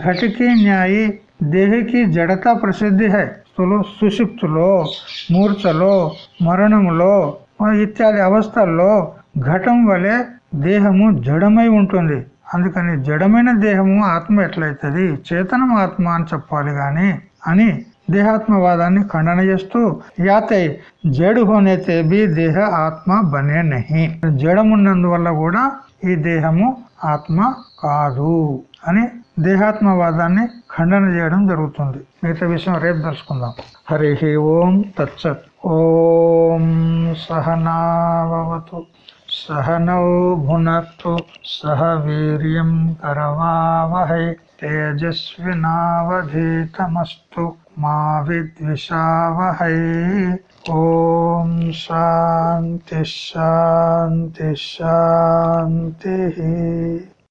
ఘటికి న్యాయి దేహికి జడత ప్రసిద్ధి హై సుషుప్తులో మూర్ఛలో మరణములో ఇత్యాది అవస్థల్లో ఘటం వలె దేహము జడమై ఉంటుంది. అందుకని జడమైన దేహము ఆత్మ ఎట్లయితుంది? చేతనం ఆత్మ అని చెప్పాలి గాని అని దేహాత్మవాదాన్ని ఖండన చేస్తూ యాతై జడు హోనైతే బి దేహ ఆత్మ బనే నహి. జడమున్నందువల్ల కూడా ఈ దేహము ఆత్మ కాదు అని దేహాత్మవాదాన్ని ఖండన చేయడం జరుగుతుంది. మిగతా విషయం రేపు తెలుసుకుందాం. హరి ఓం తచ్చత్ ఓం సహనావతు सहनौ भुनक्तु सह वीर्यं करवावहै तेजस्विनावधीतमस्तु मा विद्विषावहै। ॐ शान्तिः शान्तिः शान्तिः।